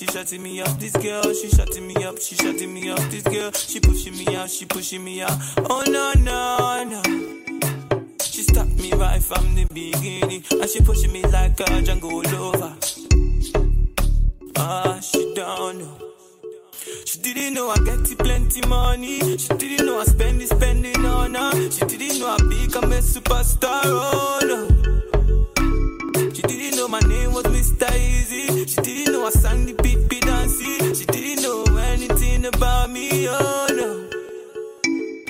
she shutting me up. This girl, she shutting me up, she shutting me up. This girl, she pushing me out, she pushing me out. Oh no, no, no. She stopped me right from the beginning, and she pushing me like a Django lover. Ah, she don't know. She didn't know I get plenty money. She didn't know I spend it, spending on her. She didn't know I become a superstar. Oh no. Know my name was Mr. Easy. She didn't know I sang the beat dancey. She didn't know anything about me. Oh no.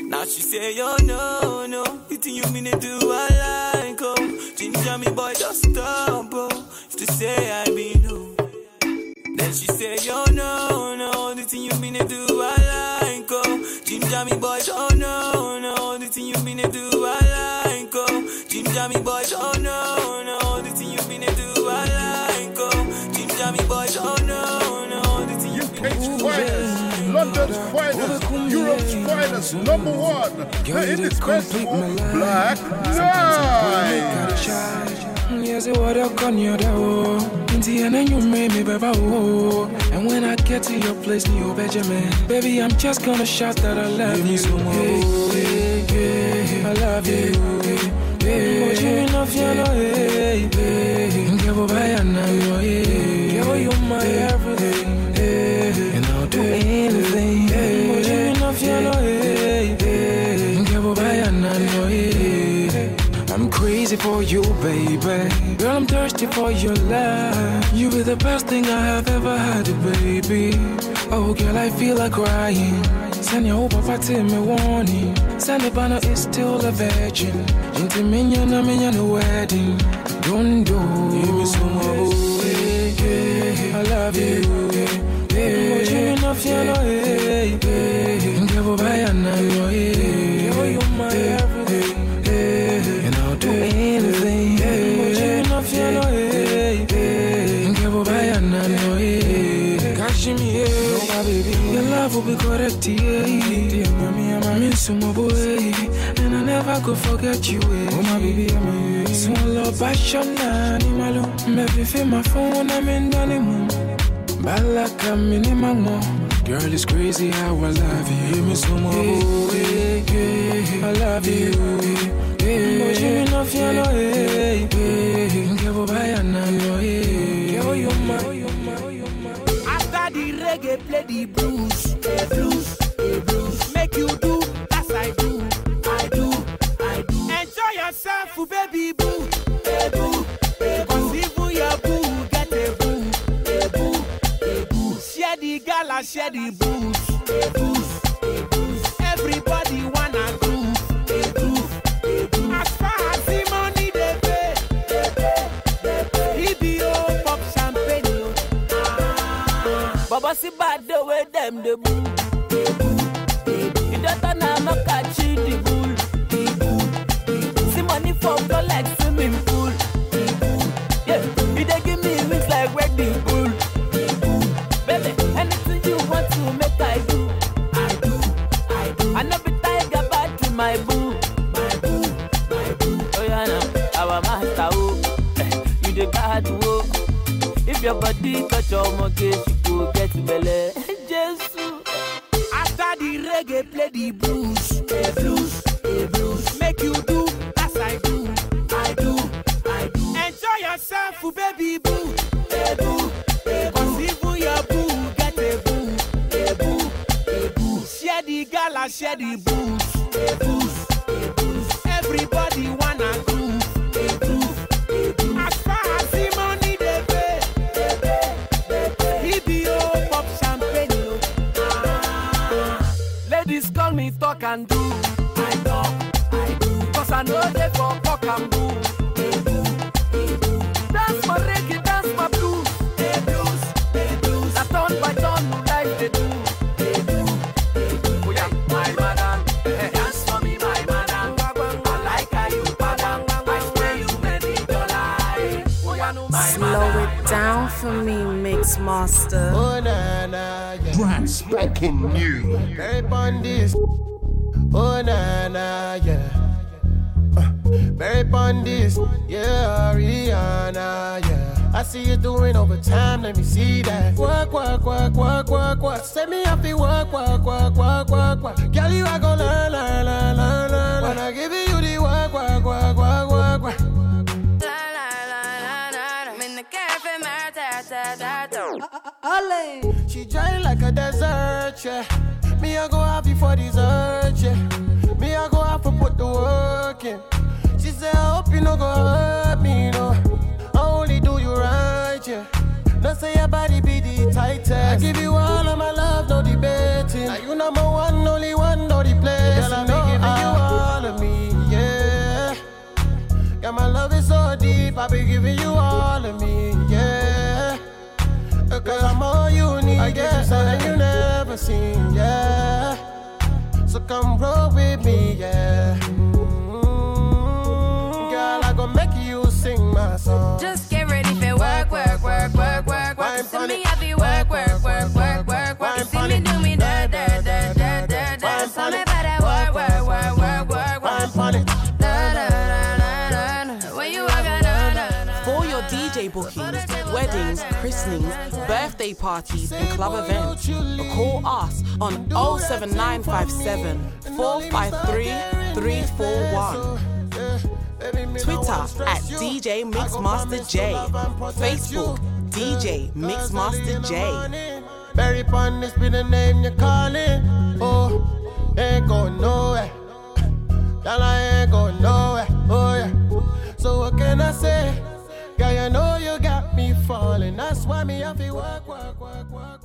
Now she say, oh no, no. You think you mean to do I like, oh. Ginger me boy, just stop, oh. If to say I be no. Then she say, yo, no, no, the thing you mean to do, I like, oh. Ginger me boy, oh, no, no, the thing you mean to do, I like, oh. Ginger me boy, oh, no, no, London's finest, Europe's finest, number one, the indispensable Black. Mm, yes, what I can you do? Inti and then you made me oh. And when I get to your place, Neo Benjamin, baby, I'm just gonna shout that I love you. So hey, hey, hey, I love you. Hey, but you enough, you know, hey, hey. Give a buy and now you hey. Give you my everything. For you, baby. Girl, I'm thirsty for your love. You be the best thing I have ever had, baby. Oh, girl, I feel like crying. Send your hope to me warning. Send the banner is still a virgin. Into minion, I'm in a wedding. Don't do. Give me some more. Hey, hey, I love you. Hey, but you enough, you know, hey, hey. Give a buy and now be correct, yeah. Dear mommy, I'm a miss my boy. And I never could forget you, eh. Oh, my baby, I'm a Small love, passion, animal. Maybe feel my phone, I'm in the moon. Balaka minimango. Girl, it's crazy how I love you. Give me some more. Hey, I love you. Hey, but you enough, you know. Hey, hey. Give a buy and now you hey. Give you my, After the reggae, play the blues, boo, boo, boo. Boo boo, boo, boo. Share the booze, the bull. Knock at you the bull. See money go like swimming pool. Dey give me wings like wedding bull. Baby, anything you want to make I do. I do, I do. I my boo. My. Oh yeah, now master oh, you the oh. If your body touch your mortgage, reggae, play talk and do. I talk, I do. Cause I know they for fuck and boo. They do, they do. Dance my reggae, dance my blues. They blues, they blues. I turn by turn like they do. Slow it down for me, Mix Master. Oh, nah, nah, yeah. Brand spanking new. Tape on this. Oh na na, yeah. Uh, very on this, yeah, Rihanna, yeah. I see you doing overtime, let me see that. Work, work, work, work, work, work. Send me up the work, work, work, work, work, work. Girl, you are gonna learn, learn, learn, learn, learn. When I give you the work, work, work, work, work, work. She dry like a desert, yeah. Me, I go out before dessert, yeah. Me, I go out for put the work in. She said, I hope you no go hurt me, no. I only do you right, yeah. Don't say your body be the tightest. I give you all of my love, no debating. Now you number one, only one, no place. Girl, I be giving you all of me, yeah. Yeah, my love is so deep, I be giving you all of me. Cause I'm all you need, I get you something you never seen, yeah. So come roll with me, yeah. Mm, Girl, I gon' make you sing my song. Just get ready for work, work, work, work, work, work. See me christenings, birthday parties, and club events, call us on 07957 453 341. Twitter at DJ Mixmaster J. Facebook DJ Mixmaster J. Name calling. Oh, ain't going nowhere. I ain't going nowhere. Oh, yeah. So what can I say? Girl, you know you got me falling. That's why me have to work, work, work, work.